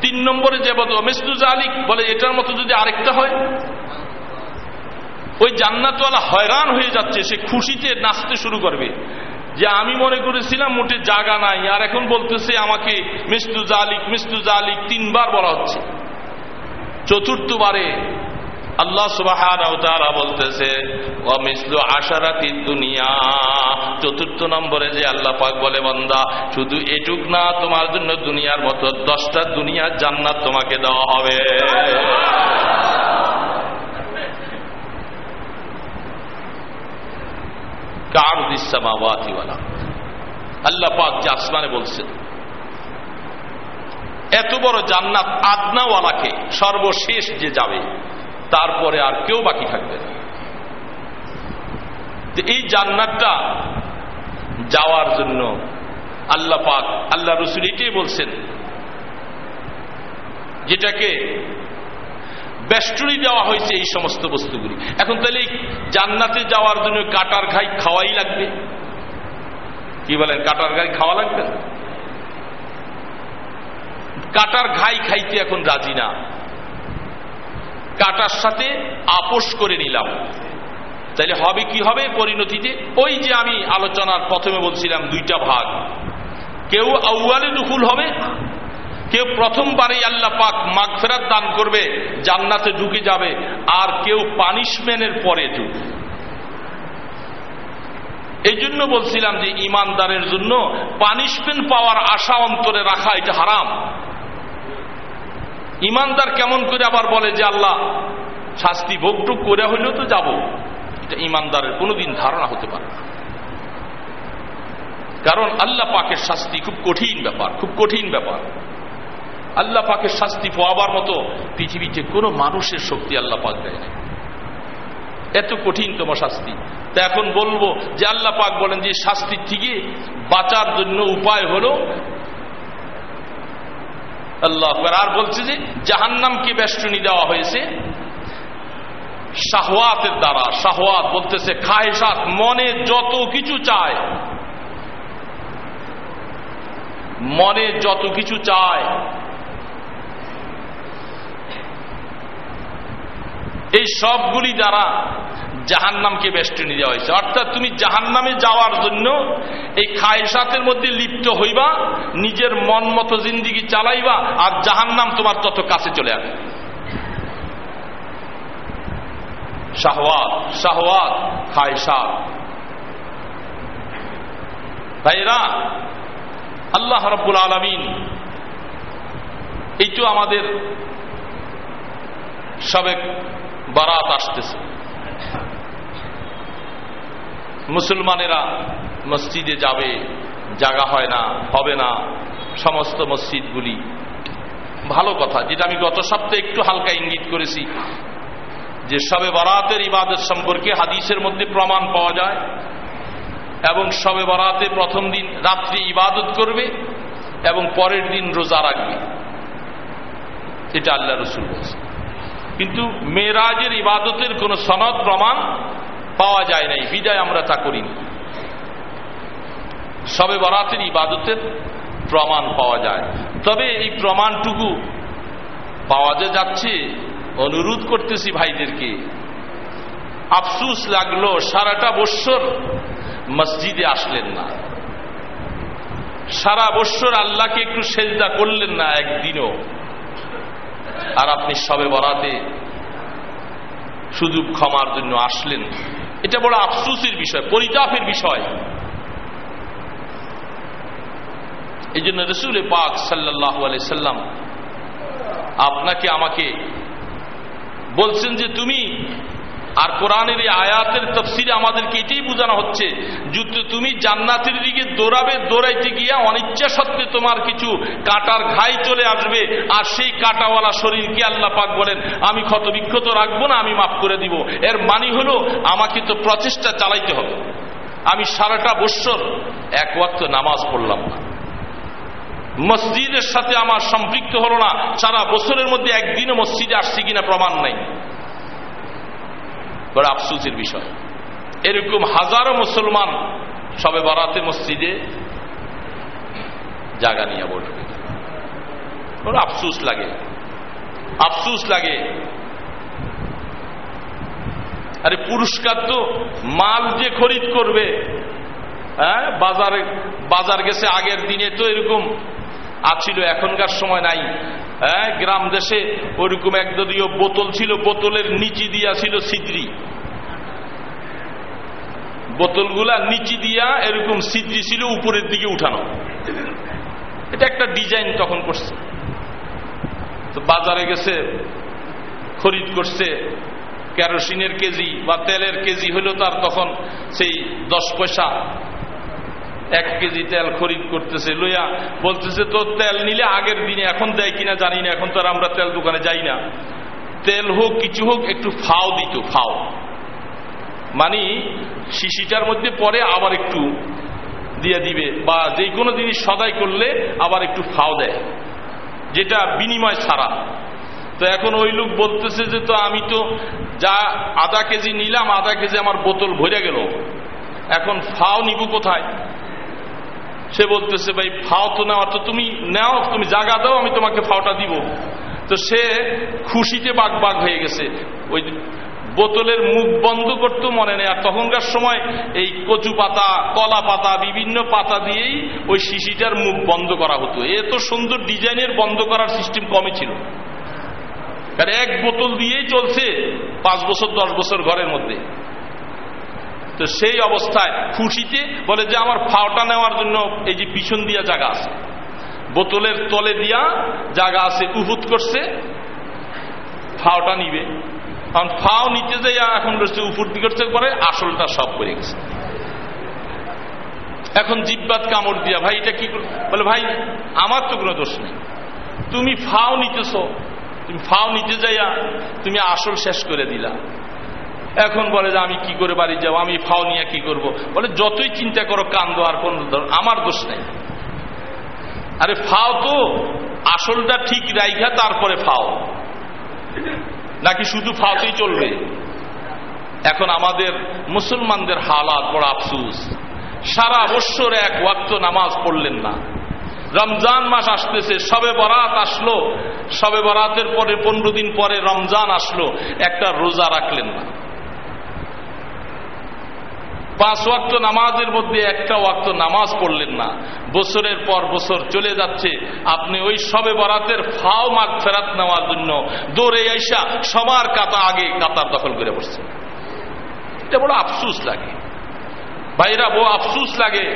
তিন নম্বরে যে বলে অমেস্তুজা আলী বলে এটার মতো যদি আরেকটা হয়, ওই জান্নাতওয়ালা হয়রান হয়ে যাচ্ছে, সে খুশিতে নাচতে শুরু করবে। যে আমি মনে করেছিলাম মোটে জায়গা নাই, আর এখন বলতেছে আমাকে মিস্তু জালিক মিস্তু জালিক তিনবার বলা হচ্ছে। চতুর্থবারে আল্লাহ সুবাহ বলতেছে আশারাতি দুনিয়া। চতুর্থ নম্বরে যে আল্লাহ পাক বলে, বন্দা, শুধু এটুক না, তোমার জন্য দুনিয়ার মতো দশটা দুনিয়ার জান্নাত তোমাকে দেওয়া হবে। কার দিসামাওয়াতিওয়ালা আল্লাহ পাক যে আসমানে বলছেন এত বড় জান্নাত আদনাওয়ালাকে সর্বশেষ যে যাবে তারপরে আর কেউ বাকি থাকবে না। এই জান্নাতটা যাওয়ার জন্য আল্লাহ পাক, আল্লাহ রসুল এটাই বলছেন, যেটাকে বেষ্টনী দেওয়া হয়েছে এই সমস্ত বস্তুগুলি। এখন তাহলে জান্নাতে যাওয়ার জন্য কাটার ঘাই খাওয়াই লাগবে? কি বলেন, কাটার ঘাই খাওয়া লাগবে? কাটার ঘাই খাইতে এখন রাজি না। কাটার সাথে আপোষ করে নিলাম। তাইলে হবে কি হবে পরিণতিতে? ওই যে আমি আলোচনার প্রথমে বলছিলাম দুইটা ভাগ। কেউ আউয়ালে দুকুল হবে, কেউ প্রথমবারেই আল্লাহ পাক মাগফেরাত দান করবে, জান্নাতে ঢুকে যাবে, আর কেউ পানিশমেন্টের পরে ঢুকবে। এই জন্য বলছিলাম যে, ইমানদারের জন্য পানিশমেন্ট পাওয়ার আশা অন্তরে রাখা এটা হারাম। ইমানদার কেমন করে আবার বলে যে আল্লাহ, শাস্তি ভোগটুক করে হইলেও তো যাব। এটা ইমানদারের কোনোদিন ধারণা হতে পারে না। কারণ আল্লাহ পাকের শাস্তি খুব কঠিন ব্যাপার, খুব কঠিন ব্যাপার। আল্লাহ পাকের শাস্তি পাওয়াবার মতো পৃথিবীতে কোনো মানুষের শক্তি আল্লাহ পাক দেয় না এত কঠিনতম শাস্তি। তা এখন বলব যে আল্লাহ পাক বলেন যে শাস্তির থেকে বাঁচার জন্য উপায় হলো আর বলছে যে, জাহান্নামকে বেষ্টনী দেওয়া হয়েছে। শাহওয়াতের দ্বারা, শাহওয়াত বলতেছে খাহেসাত মনে যত কিছু চায়, মনে যত কিছু চায়, এই সবগুলি দ্বারা জাহান্নামকে বেষ্টনী দেওয়া হয়েছে। অর্থাৎ তুমি জাহান্নামে যাওয়ার জন্য এই খায়সাতের মধ্যে লিপ্ত হইবা, নিজের মন মতো জিন্দিগি চালাইবা আর জাহান্নাম তোমার তত কাছে চলে আসবে। শাহওয়াত শাহওয়াত খায়সাত ভাইরা আল্লাহ রব্বুল আলমিন এই তো আমাদের সাবেক বারাত আসতেছে। মুসলমানেরা মসজিদে যাবে জাগা হয় না, হবে না, সমস্ত মসজিদগুলি। ভালো কথা, যেটা আমি গত সপ্তাহে একটু হালকা ইঙ্গিত করেছি, যে সবে বরাতের ইবাদত সম্পর্কে হাদিসের মধ্যে প্রমাণ পাওয়া যায়, এবং সবে বরাতে প্রথম দিন রাত্রি ইবাদত করবে, এবং পরের দিন রোজা রাখবে। এটা আল্লাহ রসুল বলছে কিন্তু মেয়েরাজের ইবাদতের কোন সনদ, প্রমাণ পাওয়া যায় নাই, বিদায় আমরা তা করিনি। সবে বরাতের ইবাদতের প্রমাণ পাওয়া যায়। তবে এই প্রমাণটুকু পাওয়া যে যাচ্ছে, অনুরোধ করতেছি ভাইদেরকে। আফসুস লাগল, সারাটা বৎসর মসজিদে আসলেন না। সারা বৎসর আল্লাহকে একটু সেজদা করলেন না একদিনও। আর আপনি সবে বরাতে শুধু ক্ষমার জন্য আসলেন। এটা বড় আফসুসের বিষয়, পরিতাপের বিষয়। এই জন্য রসুল পাক সাল্লাহ সাল্লাম আপনাকে আমাকে বলছেন যে তুমি আর কোরআনের এই আয়াতের তফসিরে আমাদেরকে এটাই বোঝানো হচ্ছে তুমি জান্নাতের দিকে দৌড়াবে, দৌড়াইতে গিয়া অনিচ্ছা সত্ত্বে তোমার কিছু কাটার ঘাই চলে আসবে, আর সেই কাটাওয়ালা শরীরকে আল্লাহ পাক বলেন, আমি ক্ষতবিক্ষত রাখব না, আমি মাফ করে দিব। এর মানি হলো, আমাকে তো প্রচেষ্টা চালাইতে হবে। আমি সারাটা বৎসর এক ওয়াক্ত নামাজ পড়লাম না। মসজিদের সাথে আমার সম্পৃক্ত হলো না, সারা বছরের মধ্যে একদিনও মসজিদে আসছি কিনা প্রমাণ নাই। বড় আফসুসের বিষয়। এরকম হাজারো মুসলমান সবে বারাতে মসজিদে জাগা নিয়ে বসবে। বড় আফসুস লাগে। আফসুস লাগে। আরে পুরস্কার তো মাল যে খরিদ করবে হ্যাঁ? বাজারে, বাজার গেছে আগের দিনে তো এরকম আছিল এখনকার সময় নাই। হ্যাঁ গ্রাম দেশে ওইরকম একদলীয় বোতল ছিল, বোতলের নিচি দিয়া ছিল সিদ্রি বোতলগুলা নিচি দিয়া এরকম সিদ্রি ছিল, উপরের দিকে উঠানো। এটা একটা ডিজাইন তখন করছে। তো বাজারে গেছে, খরিদ করছে, কেরোসিনের কেজি বা তেলের কেজি হলো তার তখন সেই দশ পয়সা। এক কেজি তেল খরিদ করতেছে, লইয়া বলতেছে তো তেল নিলে আগের দিনে, এখন দেয় কিনা জানি না, এখন তো আর আমরা তেল দোকানে যাই না। তেল হোক, কিছু হোক, একটু ফাও দিত, ফাও। মানে শিশিটার মধ্যে পরে আবার একটু দিয়ে দিবে, বা যে কোনো জিনিস সদাই করলে আবার একটু ফাও দেয়, যেটা বিনিময় ছাড়া। তো এখন ওই লোক বলতেছে যে, তো আমি তো যা আধা কেজি নিলাম, আধা কেজি আমার বোতল ভরে গেল। এখন ফাও নিব কোথায়? সে বলতেছে, ভাই, ফাও তো নেওয়া তো তুমি নেও, তুমি জাগা দাও, আমি তোমাকে ফাওটা দিব। তো সে খুশিতে বাঘ বাঘ হয়ে গেছে। ওই বোতলের মুখ বন্ধ করতো মনে নেই, আর তখনকার সময় এই কচু পাতা, কলা পাতা, বিভিন্ন পাতা দিয়েই ওই শিশিটার মুখ বন্ধ করা হতো। এত সুন্দর ডিজাইনের বন্ধ করার সিস্টেম কমই ছিল। এক বোতল দিয়েই চলছে পাঁচ বছর, দশ বছর ঘরের মধ্যে। তো সেই অবস্থায় খুশিতে বলে যে আমার ফাওটা নেওয়ার জন্য এই যে পিছন দিয়া জায়গা আছে। বোতলের তলে দিয়া জায়গা আছে উহুত করছে ফাওটা নিবে। কারণ ফাও নিতে যাইয়া এখন উপর দিকে করতে পরে আসলটা সব করে গেছে। এখন জিব্বাত কামড় দিয়া, ভাই, এটা কি বলে, ভাই, আমার তো কোনো দোষ নেই। তুমি ফাও নিতেছ, তুমি ফাও নিতে যাইয়া তুমি আসল শেষ করে দিলা। এখন বলে যে আমি কি করে বাড়ি যাব, আমি ফাও নিয়ে কি করব? বলে, যতই চিন্তা করো, কান্দো আর কোন আমার দোষ নেই। আরে, ফাও তো আসলটা ঠিক রাইখা, তারপরে ফাও। নাকি শুধু ফাওতেই চলবে? এখন আমাদের মুসলমানদের হালাত বড় আফসুস। সারা বৎসর এক ওয়াক্ত নামাজ পড়লেন না। রমজান মাস আসতেছে, সবে বরাত আসলো। সবে বরাতের পরে, পনেরো দিন পরে রমজান আসলো। একটা রোজা রাখলেন না। পাঁচ ওয়াক্ত নামাজের মধ্যে একটা ওয়াক্ত নামাজ পড়লেন না। বছরের পর বছর চলে যাচ্ছে। আপনি ওই সবে বরাতের ফাও মাগ ফেরাত নেওয়ার জন্য দৌড়ে আইসা সবার কাতা আগে কাতার দখল করে বসছে এটা বড় আফসুস লাগে। ভাইরা বড় আফসুস লাগে।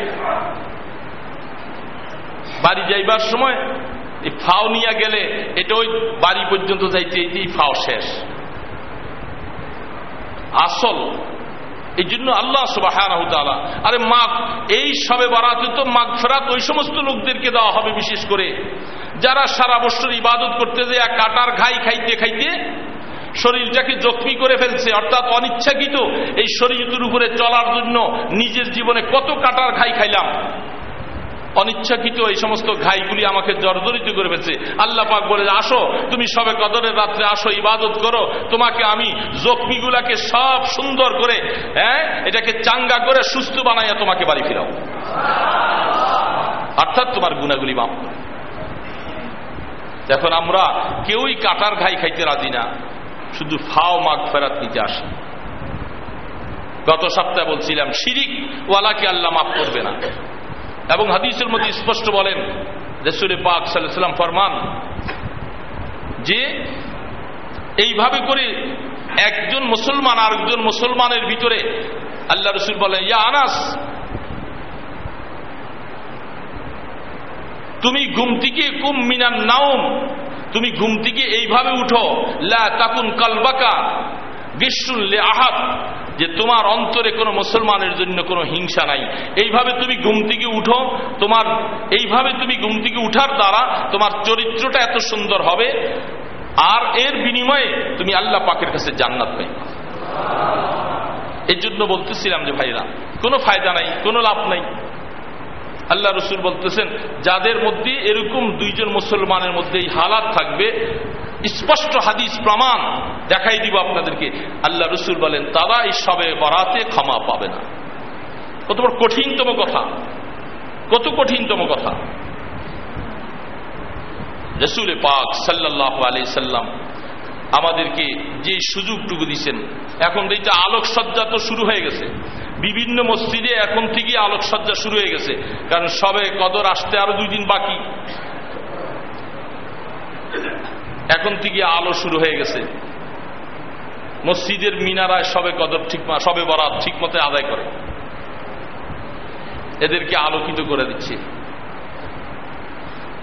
বাড়ি যাইবার সময় এই ফাও নিয়ে গেলে এটা ওই বাড়ি পর্যন্ত যাইতে এই ফাও শেষ। আসল এই জন্য আল্লাহ সুবাহ আরে মাঘ এই সবে বারাতে তো মাঘ ফেরাত ওই সমস্ত লোকদেরকে দেওয়া হবে বিশেষ করে। যারা সারা বছর ইবাদত করতে যে এক কাটার ঘাই খাইতে খাইতে শরীরটাকে জখমি করে ফেলছে, অর্থাৎ অনিচ্ছাকৃত এই শরীরের উপরে চলার জন্য নিজের জীবনে কত কাটার ঘাই খাইলাম। অনিচ্ছাকৃত এই সমস্ত ঘাইগুলি আমাকে জর্জরিত করে ফেলছে। আল্লাহ পাক বলে, আসো, তুমি সবে কদরের রাত্রে আসো, ইবাদত করো। তোমাকে আমি জখমিগুলাকে সব সুন্দর করে হ্যাঁ এটাকে চাঙ্গা করে সুস্থ বানাইয়া তোমাকে বাড়ি ফিরাও। অর্থাৎ তোমার গুণাগুলি মাপ এখন আমরা কেউই কাটার ঘাই খাইতে রাজি না। শুধু ফাও মাগ ফেরাত নিতে আসি। গত সপ্তাহে বলছিলাম, শিরিক ওয়ালাকে আল্লাহ মাফ করবে না। এবং হাদিসের মধ্যে স্পষ্ট বলেন রসুল পাক সাল্লাম ফরমান যে এইভাবে করে একজন মুসলমান আর একজন মুসলমানের ভিতরে আল্লাহ রসুল বলেন, ইয়া আনাস, তুমি ঘুম থেকে কুম মিনান নাওম, তুমি ঘুম থেকে এইভাবে উঠো, লা তাকুন কালবাকা বিশুল্লে আহাত যে তোমার অন্তরে কোনো মুসলমানের জন্য কোনো হিংসা নাই। এইভাবে তুমি ঘুম থেকে উঠো, তোমার এইভাবে তুমি ঘুম থেকে উঠার দ্বারা তোমার চরিত্রটা এত সুন্দর হবে, আর এর বিনিময়ে তুমি আল্লাহ পাকের কাছে জান্নাত পাই এর জন্য বলতেছিলাম যে ভাইরা, কোনো ফায়দা নাই, কোনো লাভ নাই। আল্লাহ রসুল বলতেছেন, যাদের মধ্যে এরকম দুইজন মুসলমানের মধ্যে এই হালাত থাকবে, স্পষ্ট হাদিস প্রমাণ দেখাই দিব আপনাদেরকে। আল্লাহ রসুল বলেন, তারা এই সবে বরাতে ক্ষমা পাবে না। কত বড় কঠিনতম কথা। কত কঠিনতম কথা। রসুল পাক সাল্লাহ আলি সাল্লাম আমাদেরকে যে সুযোগটুকু দিচ্ছেন এখন এইটা আলোকসজ্জা তো শুরু হয়ে গেছে। বিভিন্ন মসজিদে এখন থেকে আলোকসজ্জা শুরু হয়ে গেছে। কারণ সবে কদর আসতে আরও দুই দিন বাকি। এখন থেকে আলো শুরু হয়ে গেছে। মসজিদের মিনারায় সবে কদর ঠিক সবে বরাত ঠিক মতো আদায় করে। এদেরকে আলোকিত করে দিচ্ছে।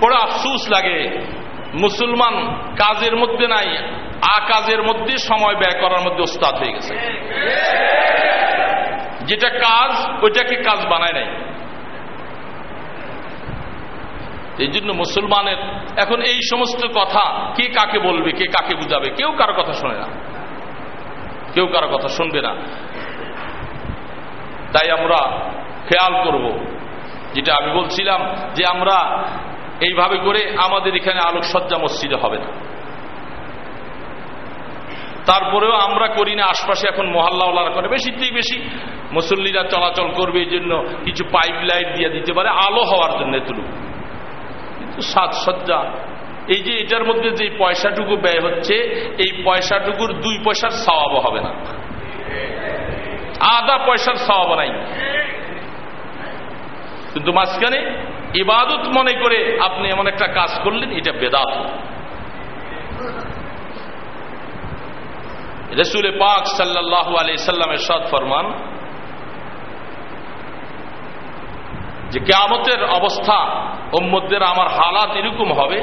বড় আফসুস লাগে, মুসলমান কাজের মধ্যে নাই। আ কাজের মধ্যে সময় ব্যয় করার মধ্যে ওস্তাদ হয়ে গেছে। যেটা কাজ, ওইটাকে কাজ বানায় নাই। এই জন্য মুসলমানের এখন এই সমস্ত কথা কে কাকে বলবে, কে কাকে বুঝাবে, কেউ কারও কথা শোনে না। কেউ কারও কথা শুনবে না। তাই আমরা খেয়াল করব, যেটা আমি বলছিলাম যে আমরা এইভাবে করে আমাদের এখানে আলোকসজ্জা মসজিদে হবে না। তারপরেও আমরা করি না, আশপাশে এখন মহল্লাওয়ালারা করে। বেশিতেই বেশি মুসল্লিরা চলাচল করবে এই জন্য কিছু পাইপ লাইট দিয়ে দিতে পারে, আলো হওয়ার জন্য এতটুকু। কিন্তু সাজসজ্জা, এই যে এটার মধ্যে যে পয়সাটুকু ব্যয় হচ্ছে, এই পয়সাটুকুর দুই পয়সার সওয়াব হবে না। আধা পয়সার সওয়াব নাই। কিন্তু মাঝখানে ইবাদত মনে করে আপনি এমন একটা কাজ করলেন, এটা বেদাত। রসুল পাক সাল্লাহ আলি সাল্লামের সদ ফরমান যে কেয়ামতের অবস্থা ওম্মদের আমার হালাত এরকম হবে,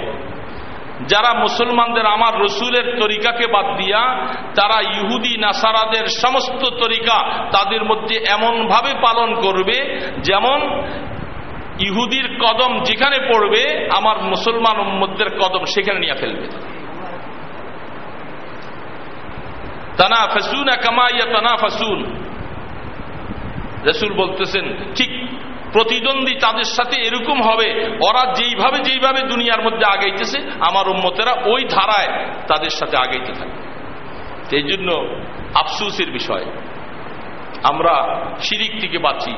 যারা মুসলমানদের আমার রসুলের তরিকাকে বাদ দিয়া, তারা ইহুদি, নাসারাদের সমস্ত তরিকা তাদের মধ্যে এমনভাবে পালন করবে যেমন ইহুদির কদম যেখানে পড়বে, আমার মুসলমান উম্মদের কদম সেখানে নিয়ে ফেলবে। রসুল বলতেছেন, ঠিক প্রতিদ্বন্দ্বী তাদের সাথে এরকম হবে, ওরা যেইভাবে যেইভাবে দুনিয়ার মধ্যে আগাইতেছে, আমার উম্মতেরা ওই ধারায় তাদের সাথে আগাইতে থাকে সেই জন্য আফসুসের বিষয়, আমরা শিরিক থেকে বাঁচি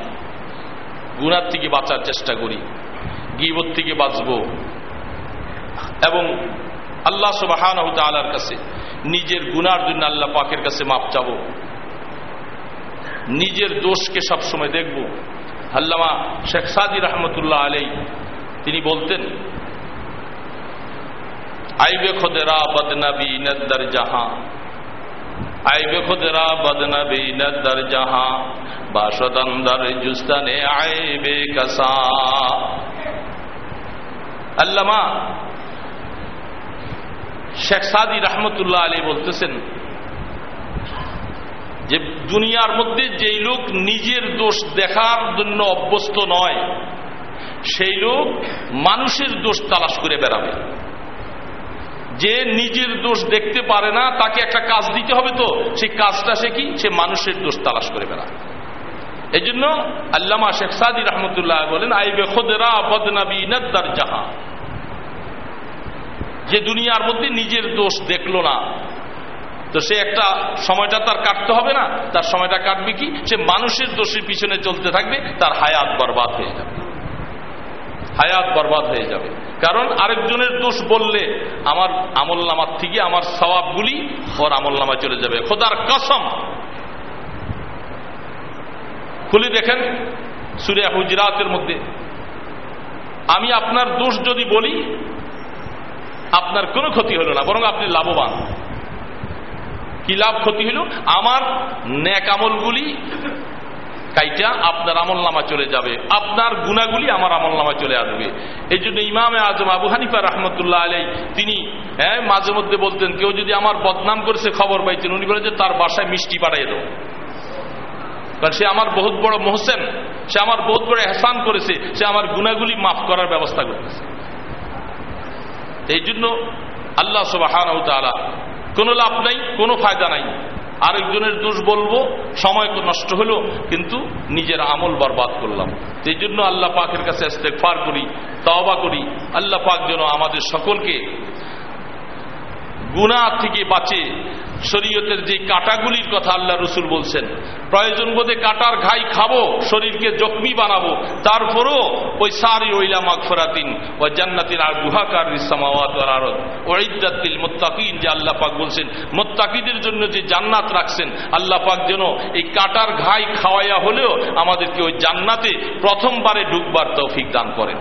গুণার থেকে বাঁচার চেষ্টা করি, গিবত থেকে বাঁচব এবং আল্লাহ সুবাহান আলার কাছে, নিজের গুনার জন্য আল্লাহ পাকের কাছে মাপ চাব। নিজের দোষকে সবসময় দেখব। আল্লামা শেখ সাদি রহমতুল্লাহ আলাই তিনি বলতেন, আইবে খোদেরা বদনবী নদ্দর জাহা, আইবে খোদেরা বদনবী নদ্দর জাহা, বাসদন্দর জুস্তানে আইবে কসা। আল্লামা শেখ সাদি রহমতুল্লাহ আলী বলতেছেন যে দুনিয়ার মধ্যে যেই লোক নিজের দোষ দেখার জন্য অভ্যস্ত নয়, সেই লোক মানুষের দোষ তালাশ করে বেড়াবে। যে নিজের দোষ দেখতে পারে না, তাকে একটা কাজ দিতে হবে তো, সেই কাজটা সে কি? সে মানুষের দোষ তালাশ করে বেড়াবে। এই জন্য আল্লামা শেখ সাদি রহমতুল্লাহ বলেন, আইবে খোদরা বদনাবি নদ্দার জাহা। যে দুনিয়ার মধ্যে নিজের দোষ দেখল না। তো সে একটা সময়টা তার কাটতে হবে না। তার সময়টা কাটবে কি? সে মানুষের দোষের পিছনে চলতে থাকবে, তার হায়াত বরবাদ হয়ে যাবে। হায়াত বরবাদ হয়ে যাবে। কারণ আরেকজনের দোষ বললে আমার আমল নামার থেকে আমার সবাবগুলি ওর আমল নামায় চলে যাবে। খোদার কসম। খুলি দেখেন সুরিয়া হুজরাতের মধ্যে। আমি আপনার দোষ যদি বলি আপনার কোনো ক্ষতি হলো না, বরং আপনি লাভবান। কি লাভ, ক্ষতি হলো? আমার ন্যাক আমলগুলি কাইটা আপনার আমল নামা চলে যাবে, আপনার গুণাগুলি আমার আমল নামা চলে আসবে। এই জন্য ইমামে আজম আবু হানিফা রহমতুল্লাহ আলাই তিনি হ্যাঁ মাঝে মধ্যে বলতেন, কেউ যদি আমার বদনাম করেছে খবর পাইছেন উনি বলে যে তার বাসায় মিষ্টি পাঠাই দেবো কারণ সে আমার বহুত বড় মোহসেন, সে আমার বহুত বড় এহসান করেছে, সে আমার গুণাগুলি মাফ করার ব্যবস্থা করতেছে। এই জন্য আল্লাহ সুবাহ কোনো লাভ নাই, কোনো ফায়দা নাই। আরেকজনের দোষ বলব, সময় তো নষ্ট হলো, কিন্তু নিজের আমল বরবাদ করলাম। এই জন্য আল্লাহ পাকের কাছে করি, তাওবা করি। আল্লাহ পাক যেন আমাদের সকলকে গুণা থেকে বাঁচে। শরীয়তের যে কাটাগুলির কথা আল্লাহ রসুল বলছেন, প্রয়োজন বোধে কাটার ঘাই খাব, শরীরকে জখমি বানাবো, তারপরও ওই সারি ওইলা মাগফরাতিন ও জান্নাতির আর গুহাকার ইসামাওয়াত আরত ওইদাতিল মোত্তাকিন, যে আল্লাহ পাক বলছেন, মোত্তাকিদের জন্য যে জান্নাত রাখছেন, আল্লাহ পাক যেন এই কাটার ঘাই খাওয়াইয়া হলেও আমাদেরকে ওই জান্নাতে প্রথমবারে ঢুকবার তৌফিক দান করেন।